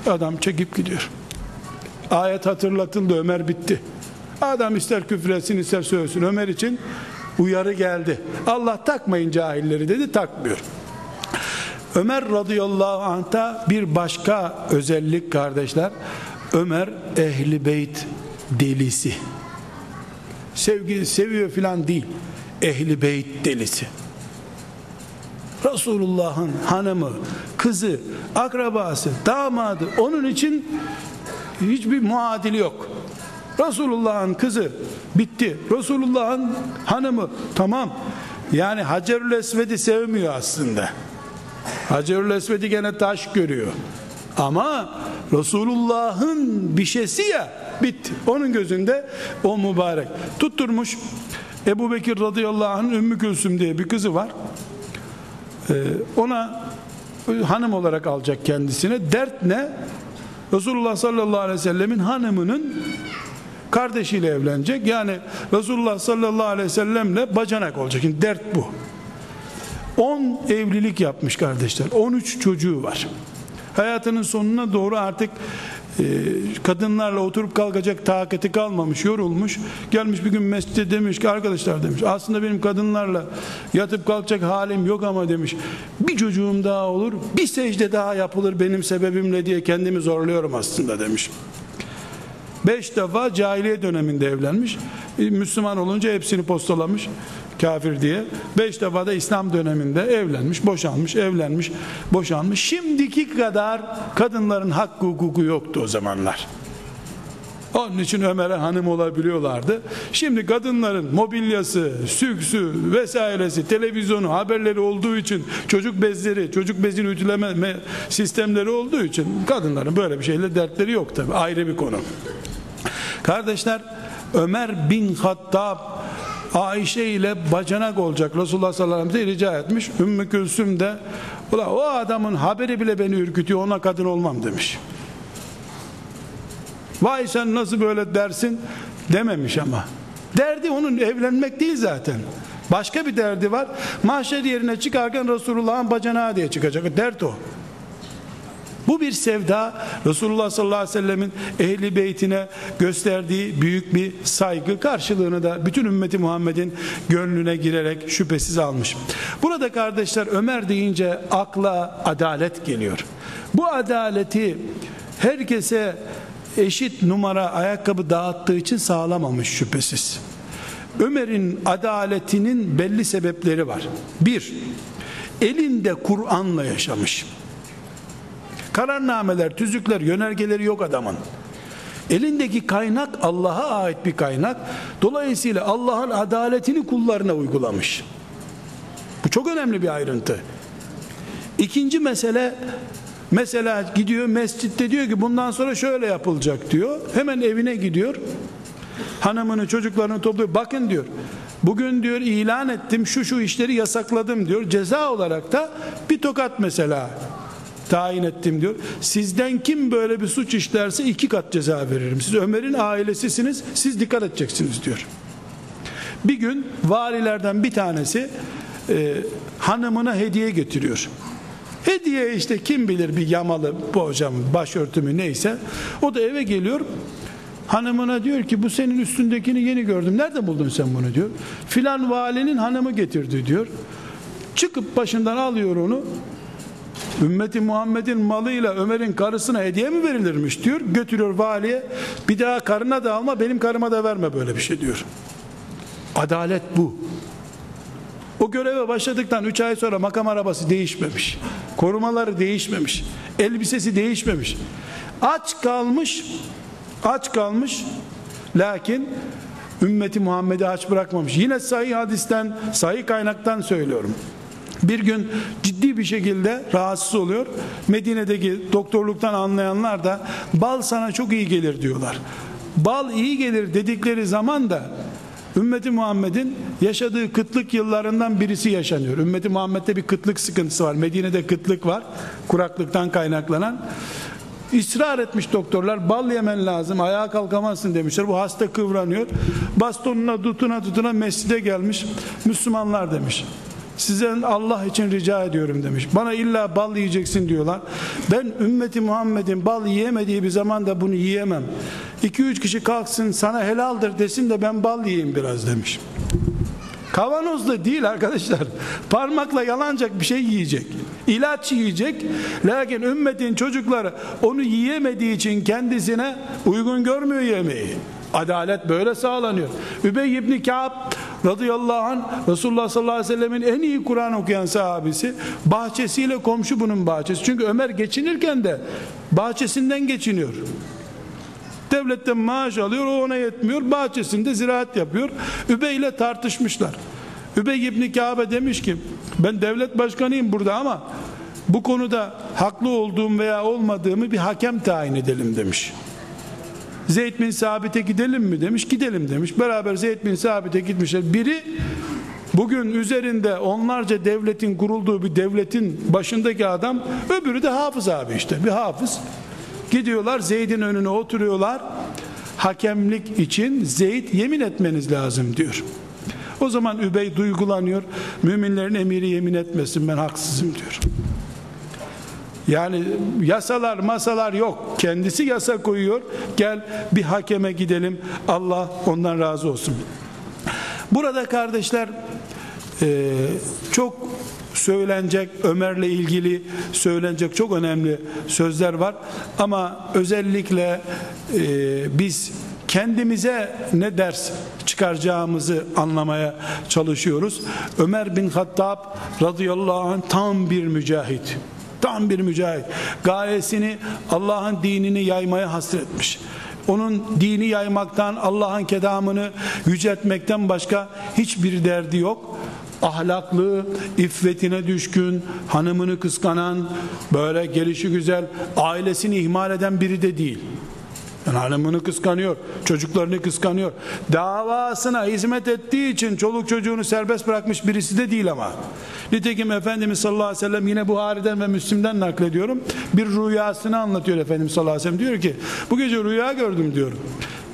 Adam çekip gidiyor. Ayet hatırlatıldı Ömer bitti. Adam ister küfretsin ister söylesin Ömer için uyarı geldi. Allah takmayın cahilleri dedi takmıyor. Ömer radıyallahu anh'ta bir başka özellik kardeşler. Ömer ehli beyt delisi. Sevgi seviyor filan değil. Ehli beyt delisi. Resulullah'ın hanımı, kızı, akrabası, damadı onun için hiçbir muadili yok. Resulullah'ın kızı bitti. Resulullah'ın hanımı tamam. Yani Hacerül Esved'i sevmiyor aslında. Hacerül Esved'i gene taş görüyor. Ama Resulullah'ın bir şeysi ya bitti. Onun gözünde o mübarek. Tutturmuş Ebu Bekir radıyallahu anh'ın Ümmü Gülsüm diye bir kızı var. Ee, ona hanım olarak alacak kendisine. Dert ne? Resulullah sallallahu aleyhi ve sellemin hanımının kardeşiyle evlenecek. Yani Resulullah sallallahu aleyhi ve sellemle bacanak olacak. Şimdi dert bu. 10 evlilik yapmış kardeşler. 13 çocuğu var. Hayatının sonuna doğru artık e, kadınlarla oturup kalkacak takati kalmamış, yorulmuş. Gelmiş bir gün mescide demiş ki arkadaşlar demiş. Aslında benim kadınlarla yatıp kalkacak halim yok ama demiş. Bir çocuğum daha olur, bir secde daha yapılır benim sebebimle diye kendimi zorluyorum aslında demiş. Beş defa cahiliye döneminde evlenmiş. Müslüman olunca hepsini postalamış kafir diye. Beş defa da İslam döneminde evlenmiş, boşanmış, evlenmiş, boşanmış. Şimdiki kadar kadınların hakkı hukuku yoktu o zamanlar. Onun için Ömer'e hanım olabiliyorlardı. Şimdi kadınların mobilyası, süksü vesairesi, televizyonu, haberleri olduğu için çocuk bezleri, çocuk bezini ütüleme sistemleri olduğu için kadınların böyle bir şeyle dertleri yok tabi. Ayrı bir konu. Kardeşler Ömer bin Hattab Ayşe ile bacanak olacak Resulullah sallallahu aleyhi ve sellem rica etmiş. Ümmü Külsüm de Ula, o adamın haberi bile beni ürkütüyor ona kadın olmam demiş. Vay sen nasıl böyle dersin dememiş ama. Derdi onun evlenmek değil zaten. Başka bir derdi var. Mahşer yerine çıkarken Resulullah'ın bacanağı diye çıkacak. Dert o. Bu bir sevda Resulullah sallallahu aleyhi ve sellemin ehli beytine gösterdiği büyük bir saygı karşılığını da bütün ümmeti Muhammed'in gönlüne girerek şüphesiz almış. Burada kardeşler Ömer deyince akla adalet geliyor. Bu adaleti herkese eşit numara ayakkabı dağıttığı için sağlamamış şüphesiz. Ömer'in adaletinin belli sebepleri var. Bir, elinde Kur'an'la yaşamış. Kararnameler, tüzükler, yönergeleri yok adamın. Elindeki kaynak Allah'a ait bir kaynak. Dolayısıyla Allah'ın adaletini kullarına uygulamış. Bu çok önemli bir ayrıntı. İkinci mesele mesela gidiyor mescitte diyor ki bundan sonra şöyle yapılacak diyor. Hemen evine gidiyor. Hanımını çocuklarını topluyor. Bakın diyor. Bugün diyor ilan ettim şu şu işleri yasakladım diyor. Ceza olarak da bir tokat mesela tayin ettim diyor. Sizden kim böyle bir suç işlerse iki kat ceza veririm. Siz Ömer'in ailesisiniz. Siz dikkat edeceksiniz diyor. Bir gün valilerden bir tanesi e, hanımına hediye getiriyor. Hediye işte kim bilir bir yamalı hocam başörtümü neyse. O da eve geliyor. Hanımına diyor ki bu senin üstündekini yeni gördüm. Nerede buldun sen bunu diyor. Filan valinin hanımı getirdi diyor. Çıkıp başından alıyor onu. Ümmeti Muhammed'in malıyla Ömer'in karısına hediye mi verilirmiş diyor. Götürüyor valiye. Bir daha karına da alma benim karıma da verme böyle bir şey diyor. Adalet bu. O göreve başladıktan 3 ay sonra makam arabası değişmemiş. Korumaları değişmemiş. Elbisesi değişmemiş. Aç kalmış. Aç kalmış. Lakin ümmeti Muhammed'i aç bırakmamış. Yine sahih hadisten, sahih kaynaktan söylüyorum. Bir gün ciddi bir şekilde rahatsız oluyor. Medine'deki doktorluktan anlayanlar da bal sana çok iyi gelir diyorlar. Bal iyi gelir dedikleri zaman da Ümmeti Muhammed'in yaşadığı kıtlık yıllarından birisi yaşanıyor. Ümmeti Muhammed'de bir kıtlık sıkıntısı var. Medine'de kıtlık var. Kuraklıktan kaynaklanan. İsrar etmiş doktorlar bal yemen lazım ayağa kalkamazsın demişler. Bu hasta kıvranıyor. Bastonuna tutuna tutuna mescide gelmiş. Müslümanlar demiş. Sizden Allah için rica ediyorum demiş. Bana illa bal yiyeceksin diyorlar. Ben ümmeti Muhammed'in bal yiyemediği bir zamanda bunu yiyemem. 2-3 kişi kalksın sana helaldir desin de ben bal yiyeyim biraz demiş. Kavanozda değil arkadaşlar. Parmakla yalancak bir şey yiyecek. İlaç yiyecek. Lakin ümmetin çocukları onu yiyemediği için kendisine uygun görmüyor yemeği. Adalet böyle sağlanıyor. Übey ibn Ka'b radıyallahu anh Resulullah sallallahu aleyhi ve sellemin en iyi Kur'an okuyan sahabesi bahçesiyle komşu bunun bahçesi. Çünkü Ömer geçinirken de bahçesinden geçiniyor. Devletten maaş alıyor o ona yetmiyor. Bahçesinde ziraat yapıyor. Übey ile tartışmışlar. Übey ibn Kabe demiş ki ben devlet başkanıyım burada ama bu konuda haklı olduğum veya olmadığımı bir hakem tayin edelim demiş. Zeyd bin Sabit'e gidelim mi demiş. Gidelim demiş. Beraber Zeyd bin Sabit'e gitmişler. Biri bugün üzerinde onlarca devletin kurulduğu bir devletin başındaki adam öbürü de hafız abi işte bir hafız. Gidiyorlar Zeyd'in önüne oturuyorlar. Hakemlik için Zeyd yemin etmeniz lazım diyor. O zaman Übey duygulanıyor. Müminlerin emiri yemin etmesin ben haksızım diyor. Yani yasalar masalar yok. Kendisi yasa koyuyor. Gel bir hakeme gidelim. Allah ondan razı olsun. Burada kardeşler e, çok söylenecek Ömer'le ilgili söylenecek çok önemli sözler var ama özellikle e, biz kendimize ne ders çıkaracağımızı anlamaya çalışıyoruz. Ömer bin Hattab radıyallahu anh tam bir mücahit. Tam bir mücahit. Gayesini Allah'ın dinini yaymaya hasretmiş. Onun dini yaymaktan, Allah'ın kedamını yüceltmekten başka hiçbir derdi yok. Ahlaklı, iffetine düşkün, hanımını kıskanan, böyle gelişi güzel, ailesini ihmal eden biri de değil. Hanımını kıskanıyor, çocuklarını kıskanıyor. Davasına hizmet ettiği için çoluk çocuğunu serbest bırakmış birisi de değil ama. Nitekim Efendimiz sallallahu aleyhi ve sellem yine Buhari'den ve Müslim'den naklediyorum. Bir rüyasını anlatıyor Efendimiz sallallahu aleyhi ve sellem. Diyor ki bu gece rüya gördüm diyor.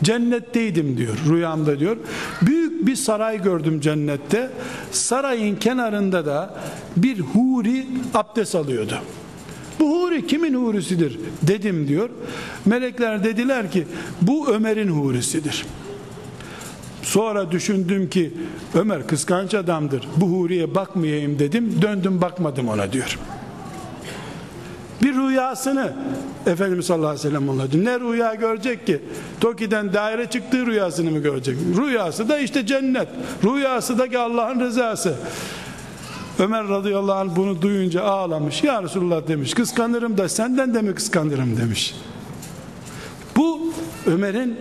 Cennetteydim diyor rüyamda diyor. Büyük bir saray gördüm cennette. Sarayın kenarında da bir huri abdest alıyordu. Bu huri kimin hurisidir dedim diyor. Melekler dediler ki bu Ömer'in hurisidir. Sonra düşündüm ki Ömer kıskanç adamdır. Bu huriye bakmayayım dedim. Döndüm bakmadım ona diyor. Bir rüyasını Efendimiz sallallahu aleyhi ve sellem anladı. Ne rüya görecek ki? Toki'den daire çıktığı rüyasını mı görecek? Rüyası da işte cennet. Rüyası da ki Allah'ın rızası. Ömer radıyallahu anh bunu duyunca ağlamış. Ya Resulullah demiş kıskanırım da senden de mi kıskanırım demiş. Bu Ömer'in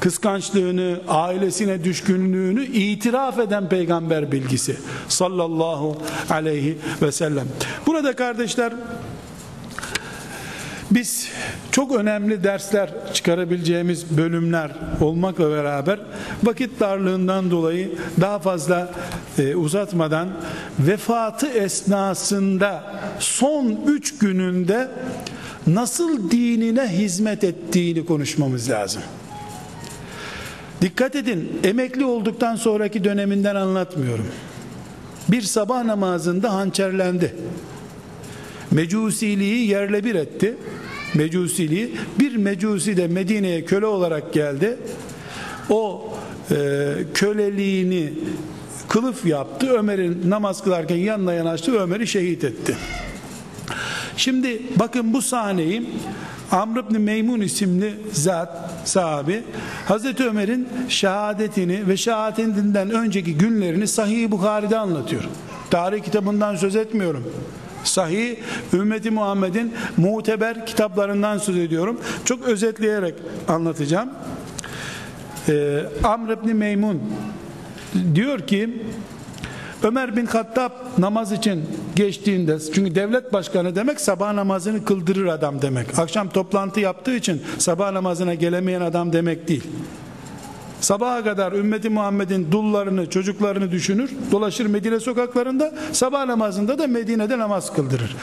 kıskançlığını, ailesine düşkünlüğünü itiraf eden peygamber bilgisi sallallahu aleyhi ve sellem. Burada kardeşler biz çok önemli dersler çıkarabileceğimiz bölümler olmakla beraber vakit darlığından dolayı daha fazla e, uzatmadan vefatı esnasında son üç gününde nasıl dinine hizmet ettiğini konuşmamız lazım. Dikkat edin emekli olduktan sonraki döneminden anlatmıyorum. Bir sabah namazında hançerlendi. Mecusiliği yerle bir etti. Mecusiliği bir mecusi de Medine'ye köle olarak geldi. O e, köleliğini kılıf yaptı. Ömer'in namaz kılarken yanına yanaştı Ömer'i şehit etti. Şimdi bakın bu sahneyi Amr ibn Meymun isimli zat sahabi Hazreti Ömer'in şehadetini ve şehadetinden önceki günlerini Sahih Bukhari'de anlatıyor. Tarih kitabından söz etmiyorum. Sahih ümmeti Muhammed'in muteber kitaplarından söz ediyorum. Çok özetleyerek anlatacağım. Ee, Amr ibn Meymun diyor ki Ömer bin Hattab namaz için geçtiğinde çünkü devlet başkanı demek sabah namazını kıldırır adam demek. Akşam toplantı yaptığı için sabah namazına gelemeyen adam demek değil. Sabaha kadar ümmeti Muhammed'in dullarını, çocuklarını düşünür, dolaşır Medine sokaklarında, sabah namazında da Medine'de namaz kıldırır.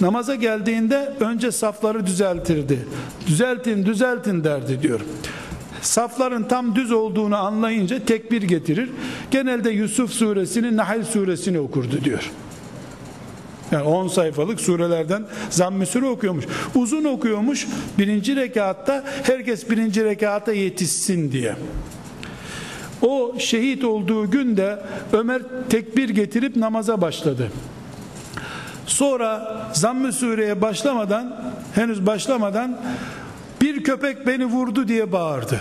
Namaza geldiğinde önce safları düzeltirdi. Düzeltin, düzeltin derdi diyor. Safların tam düz olduğunu anlayınca tekbir getirir. Genelde Yusuf suresini, Nahl suresini okurdu diyor. Yani 10 sayfalık surelerden zamm-ı okuyormuş. Uzun okuyormuş. Birinci rekatta herkes birinci rekata yetişsin diye. O şehit olduğu günde Ömer tekbir getirip namaza başladı. Sonra zamm-ı sureye başlamadan henüz başlamadan bir köpek beni vurdu diye bağırdı.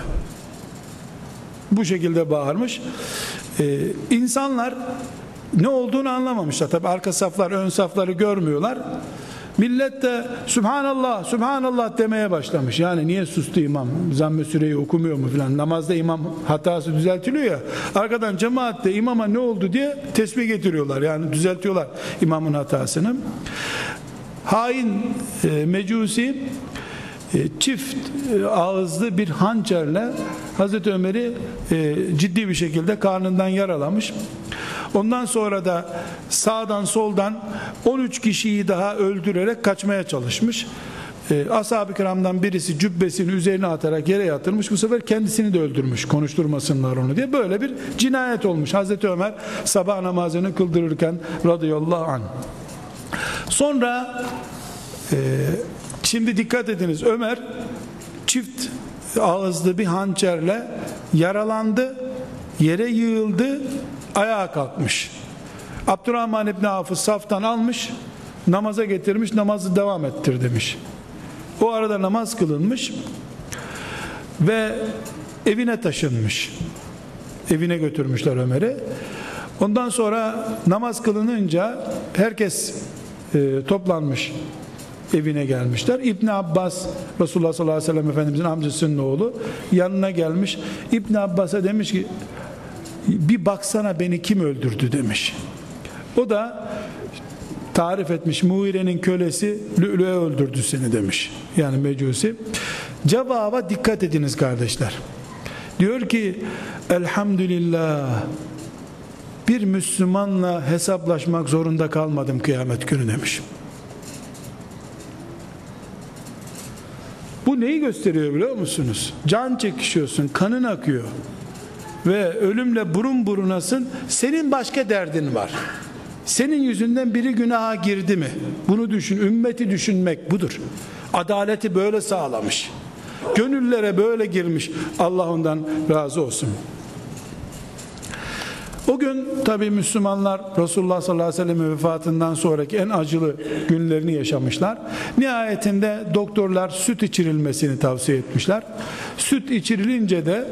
Bu şekilde bağırmış. Ee, insanlar ne olduğunu anlamamışlar. Tabi arka saflar ön safları görmüyorlar. Millet de Subhanallah, Subhanallah demeye başlamış. Yani niye sustu imam? Zamm-ı süreyi okumuyor mu filan? Namazda imam hatası düzeltiliyor ya. Arkadan cemaat de imama ne oldu diye tesbih getiriyorlar. Yani düzeltiyorlar imamın hatasını. Hain e, mecusi çift e, ağızlı bir hançerle Hazreti Ömer'i e, ciddi bir şekilde karnından yaralamış. Ondan sonra da sağdan soldan 13 kişiyi daha öldürerek kaçmaya çalışmış. Ashab-ı kiramdan birisi cübbesini üzerine atarak yere yatırmış. Bu sefer kendisini de öldürmüş. Konuşturmasınlar onu diye. Böyle bir cinayet olmuş. Hazreti Ömer sabah namazını kıldırırken radıyallahu anh. Sonra e, Şimdi dikkat ediniz Ömer çift ağızlı bir hançerle yaralandı, yere yığıldı, ayağa kalkmış. Abdurrahman İbni Avf'ı saftan almış, namaza getirmiş, namazı devam ettir demiş. O arada namaz kılınmış ve evine taşınmış. Evine götürmüşler Ömer'i. Ondan sonra namaz kılınınca herkes e, toplanmış evine gelmişler. İbn Abbas Resulullah sallallahu aleyhi ve sellem Efendimizin amcasının oğlu yanına gelmiş. İbn Abbas'a demiş ki bir baksana beni kim öldürdü demiş. O da tarif etmiş Muire'nin kölesi Lü'lü'e öldürdü seni demiş. Yani mecusi. Cevaba dikkat ediniz kardeşler. Diyor ki elhamdülillah bir Müslümanla hesaplaşmak zorunda kalmadım kıyamet günü demiş. Bu neyi gösteriyor biliyor musunuz? Can çekişiyorsun, kanın akıyor ve ölümle burun burunasın. Senin başka derdin var. Senin yüzünden biri günaha girdi mi? Bunu düşün. Ümmeti düşünmek budur. Adaleti böyle sağlamış. Gönüllere böyle girmiş. Allah ondan razı olsun. O gün tabi Müslümanlar Resulullah sallallahu aleyhi ve sellem vefatından sonraki en acılı günlerini yaşamışlar. Nihayetinde doktorlar süt içirilmesini tavsiye etmişler. Süt içirilince de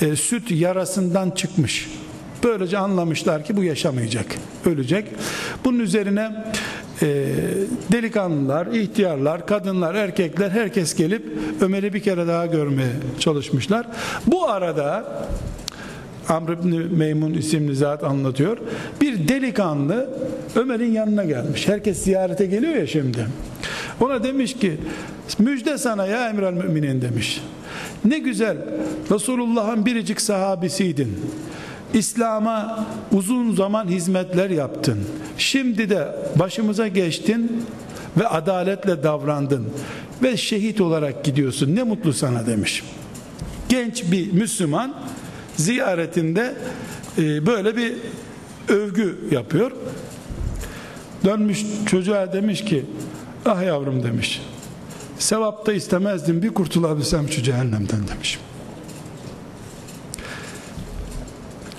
e, süt yarasından çıkmış. Böylece anlamışlar ki bu yaşamayacak, ölecek. Bunun üzerine e, delikanlılar, ihtiyarlar, kadınlar, erkekler herkes gelip Ömer'i bir kere daha görmeye çalışmışlar. Bu arada Amr ibn Meymun isimli zat anlatıyor. Bir delikanlı Ömer'in yanına gelmiş. Herkes ziyarete geliyor ya şimdi. Ona demiş ki müjde sana ya emral müminin demiş. Ne güzel Resulullah'ın biricik sahabisiydin. İslam'a uzun zaman hizmetler yaptın. Şimdi de başımıza geçtin ve adaletle davrandın ve şehit olarak gidiyorsun. Ne mutlu sana demiş. Genç bir Müslüman ziyaretinde e, böyle bir övgü yapıyor. Dönmüş çocuğa demiş ki ah yavrum demiş sevapta istemezdim bir kurtulabilsem şu cehennemden demiş.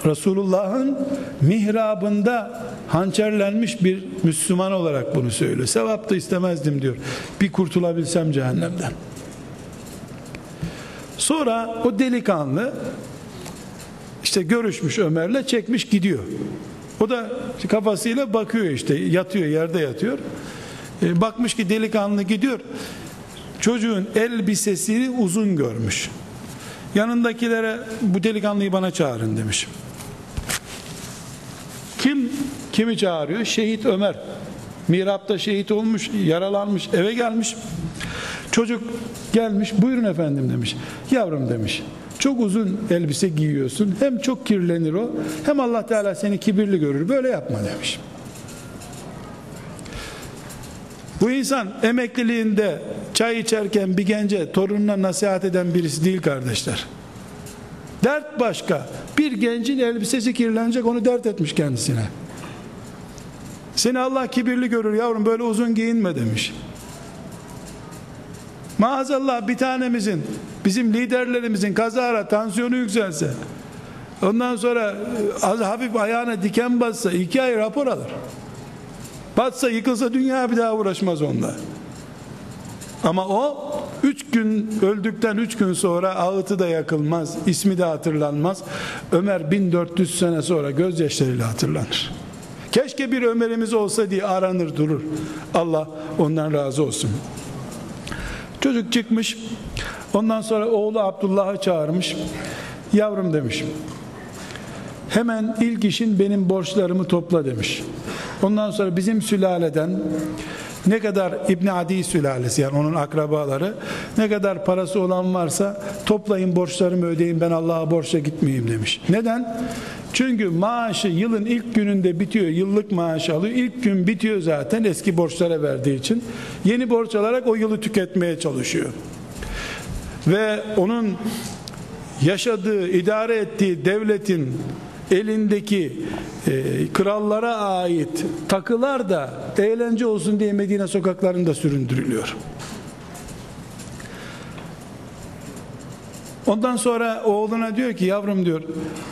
Resulullah'ın mihrabında hançerlenmiş bir Müslüman olarak bunu söylüyor. Sevap da istemezdim diyor. Bir kurtulabilsem cehennemden. Sonra o delikanlı işte görüşmüş Ömer'le çekmiş gidiyor. O da kafasıyla bakıyor işte yatıyor yerde yatıyor. E, bakmış ki delikanlı gidiyor. Çocuğun elbisesini uzun görmüş. Yanındakilere bu delikanlıyı bana çağırın demiş. Kim kimi çağırıyor? Şehit Ömer. Mirapta şehit olmuş, yaralanmış, eve gelmiş. Çocuk gelmiş, buyurun efendim demiş. Yavrum demiş. Çok uzun elbise giyiyorsun. Hem çok kirlenir o, hem Allah Teala seni kibirli görür. Böyle yapma demiş. Bu insan emekliliğinde çay içerken bir gence torununa nasihat eden birisi değil kardeşler. Dert başka. Bir gencin elbisesi kirlenecek onu dert etmiş kendisine. Seni Allah kibirli görür yavrum böyle uzun giyinme demiş. Maazallah bir tanemizin bizim liderlerimizin kazara tansiyonu yükselse ondan sonra e, az hafif ayağına diken bassa iki ay rapor alır. Batsa yıkılsa dünya bir daha uğraşmaz onunla. Ama o üç gün öldükten üç gün sonra ağıtı da yakılmaz, ismi de hatırlanmaz. Ömer 1400 sene sonra gözyaşlarıyla hatırlanır. Keşke bir Ömer'imiz olsa diye aranır durur. Allah ondan razı olsun. Çocuk çıkmış. Ondan sonra oğlu Abdullah'ı çağırmış. Yavrum demiş. Hemen ilk işin benim borçlarımı topla demiş. Ondan sonra bizim sülaleden ne kadar İbni Adi sülalesi yani onun akrabaları ne kadar parası olan varsa toplayın borçlarımı ödeyin ben Allah'a borçla gitmeyeyim demiş. Neden? Çünkü maaşı yılın ilk gününde bitiyor. Yıllık maaş alıyor. İlk gün bitiyor zaten eski borçlara verdiği için. Yeni borç alarak o yılı tüketmeye çalışıyor. Ve onun yaşadığı, idare ettiği devletin elindeki e, krallara ait takılar da eğlence olsun diye Medine sokaklarında süründürülüyor. Ondan sonra oğluna diyor ki yavrum diyor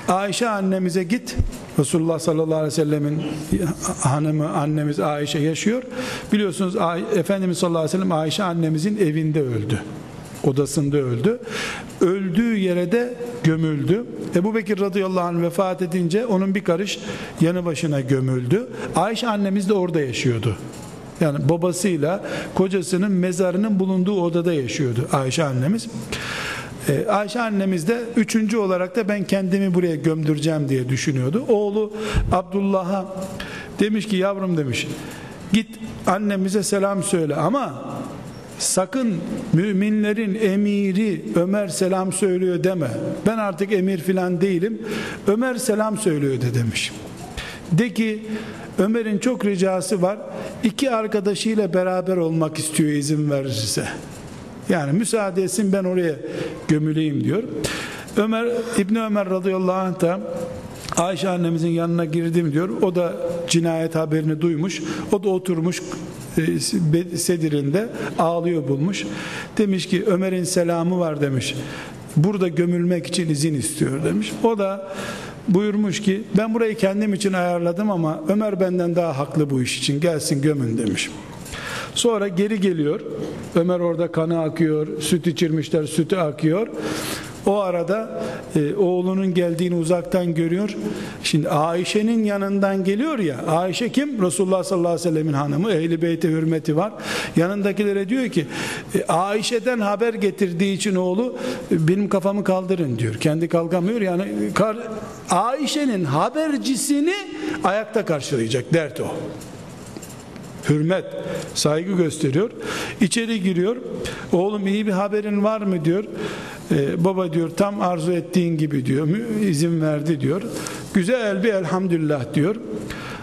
Ayşe annemize git Resulullah sallallahu aleyhi ve sellemin hanımı annemiz Ayşe yaşıyor. Biliyorsunuz Efendimiz sallallahu aleyhi ve sellem Ayşe annemizin evinde öldü odasında öldü. Öldüğü yere de gömüldü. Ebu Bekir radıyallahu anh vefat edince onun bir karış yanı başına gömüldü. Ayşe annemiz de orada yaşıyordu. Yani babasıyla kocasının mezarının bulunduğu odada yaşıyordu Ayşe annemiz. Ee, Ayşe annemiz de üçüncü olarak da ben kendimi buraya gömdüreceğim diye düşünüyordu. Oğlu Abdullah'a demiş ki yavrum demiş git annemize selam söyle ama sakın müminlerin emiri Ömer selam söylüyor deme. Ben artık emir filan değilim. Ömer selam söylüyor de demiş. De ki Ömer'in çok ricası var. İki arkadaşıyla beraber olmak istiyor izin verirse. Yani müsaade etsin ben oraya gömüleyim diyor. Ömer İbni Ömer radıyallahu anh da Ayşe annemizin yanına girdim diyor. O da cinayet haberini duymuş. O da oturmuş sedirinde ağlıyor bulmuş. Demiş ki Ömer'in selamı var demiş. Burada gömülmek için izin istiyor demiş. O da buyurmuş ki ben burayı kendim için ayarladım ama Ömer benden daha haklı bu iş için gelsin gömün demiş. Sonra geri geliyor. Ömer orada kanı akıyor, süt içirmişler, sütü akıyor. O arada e, oğlunun geldiğini uzaktan görüyor. Şimdi Ayşe'nin yanından geliyor ya. Ayşe kim? Resulullah sallallahu aleyhi ve sellemin hanımı. Ehli beyte hürmeti var. Yanındakilere diyor ki e, Ayşe'den haber getirdiği için oğlu e, benim kafamı kaldırın diyor. Kendi kalkamıyor yani kar, Ayşe'nin habercisini ayakta karşılayacak dert o hürmet, saygı gösteriyor. İçeri giriyor. Oğlum iyi bir haberin var mı diyor. Ee, baba diyor tam arzu ettiğin gibi diyor. izin verdi diyor. Güzel bir elhamdülillah diyor.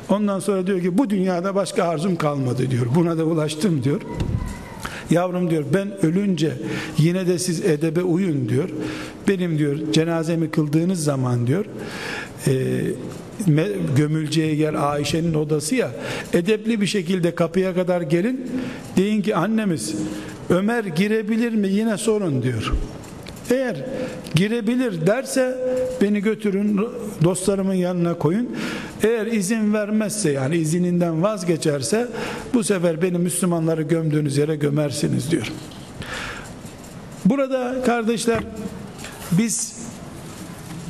Ondan sonra diyor ki bu dünyada başka arzum kalmadı diyor. Buna da ulaştım diyor. Yavrum diyor ben ölünce yine de siz edebe uyun diyor. Benim diyor cenazemi kıldığınız zaman diyor e, gömüleceği yer Ayşe'nin odası ya edepli bir şekilde kapıya kadar gelin deyin ki annemiz Ömer girebilir mi yine sorun diyor eğer girebilir derse beni götürün dostlarımın yanına koyun. Eğer izin vermezse yani izininden vazgeçerse bu sefer beni Müslümanları gömdüğünüz yere gömersiniz diyor. Burada kardeşler biz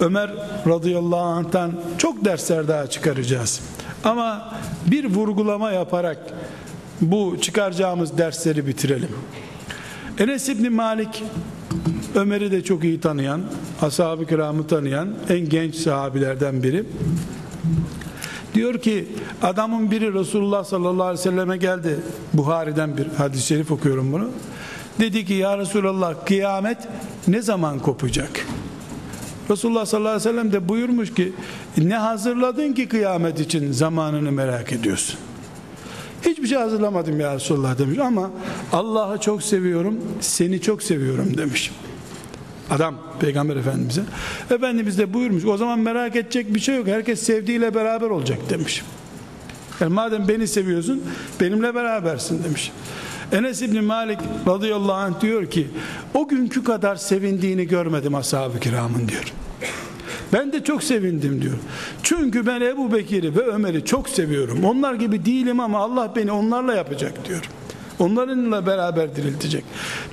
Ömer radıyallahu anh'tan çok dersler daha çıkaracağız. Ama bir vurgulama yaparak bu çıkaracağımız dersleri bitirelim. Enes İbni Malik Ömer'i de çok iyi tanıyan, ashab-ı kiramı tanıyan en genç sahabilerden biri. Diyor ki adamın biri Resulullah sallallahu aleyhi ve selleme geldi. Buhari'den bir hadis-i şerif okuyorum bunu. Dedi ki ya Resulallah kıyamet ne zaman kopacak? Resulullah sallallahu aleyhi ve sellem de buyurmuş ki ne hazırladın ki kıyamet için zamanını merak ediyorsun. Hiçbir şey hazırlamadım ya Resulullah demiş ama Allah'ı çok seviyorum, seni çok seviyorum demiş. Adam Peygamber Efendimiz'e. Efendimiz de buyurmuş o zaman merak edecek bir şey yok. Herkes sevdiğiyle beraber olacak demiş. Yani madem beni seviyorsun benimle berabersin demiş. Enes İbni Malik radıyallahu anh diyor ki o günkü kadar sevindiğini görmedim ashab-ı kiramın diyor. Ben de çok sevindim diyor. Çünkü ben Ebu Bekir'i ve Ömer'i çok seviyorum. Onlar gibi değilim ama Allah beni onlarla yapacak diyor. Onlarınla beraber diriltecek.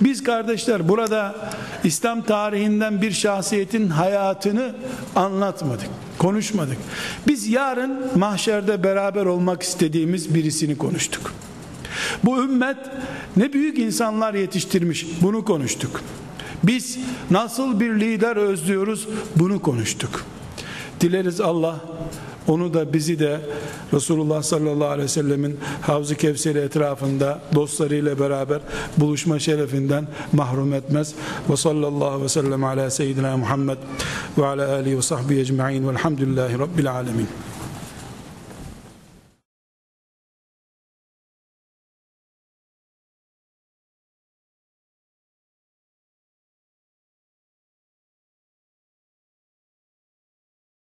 Biz kardeşler burada İslam tarihinden bir şahsiyetin hayatını anlatmadık, konuşmadık. Biz yarın mahşerde beraber olmak istediğimiz birisini konuştuk. Bu ümmet ne büyük insanlar yetiştirmiş bunu konuştuk. Biz nasıl bir lider özlüyoruz bunu konuştuk. Dileriz Allah onu da bizi de Resulullah sallallahu aleyhi ve sellemin Havz-ı Kevseri etrafında dostlarıyla beraber buluşma şerefinden mahrum etmez. Ve sallallahu ve sellem ala seyyidina Muhammed ve ala alihi ve sahbihi ecma'in velhamdülillahi rabbil alemin.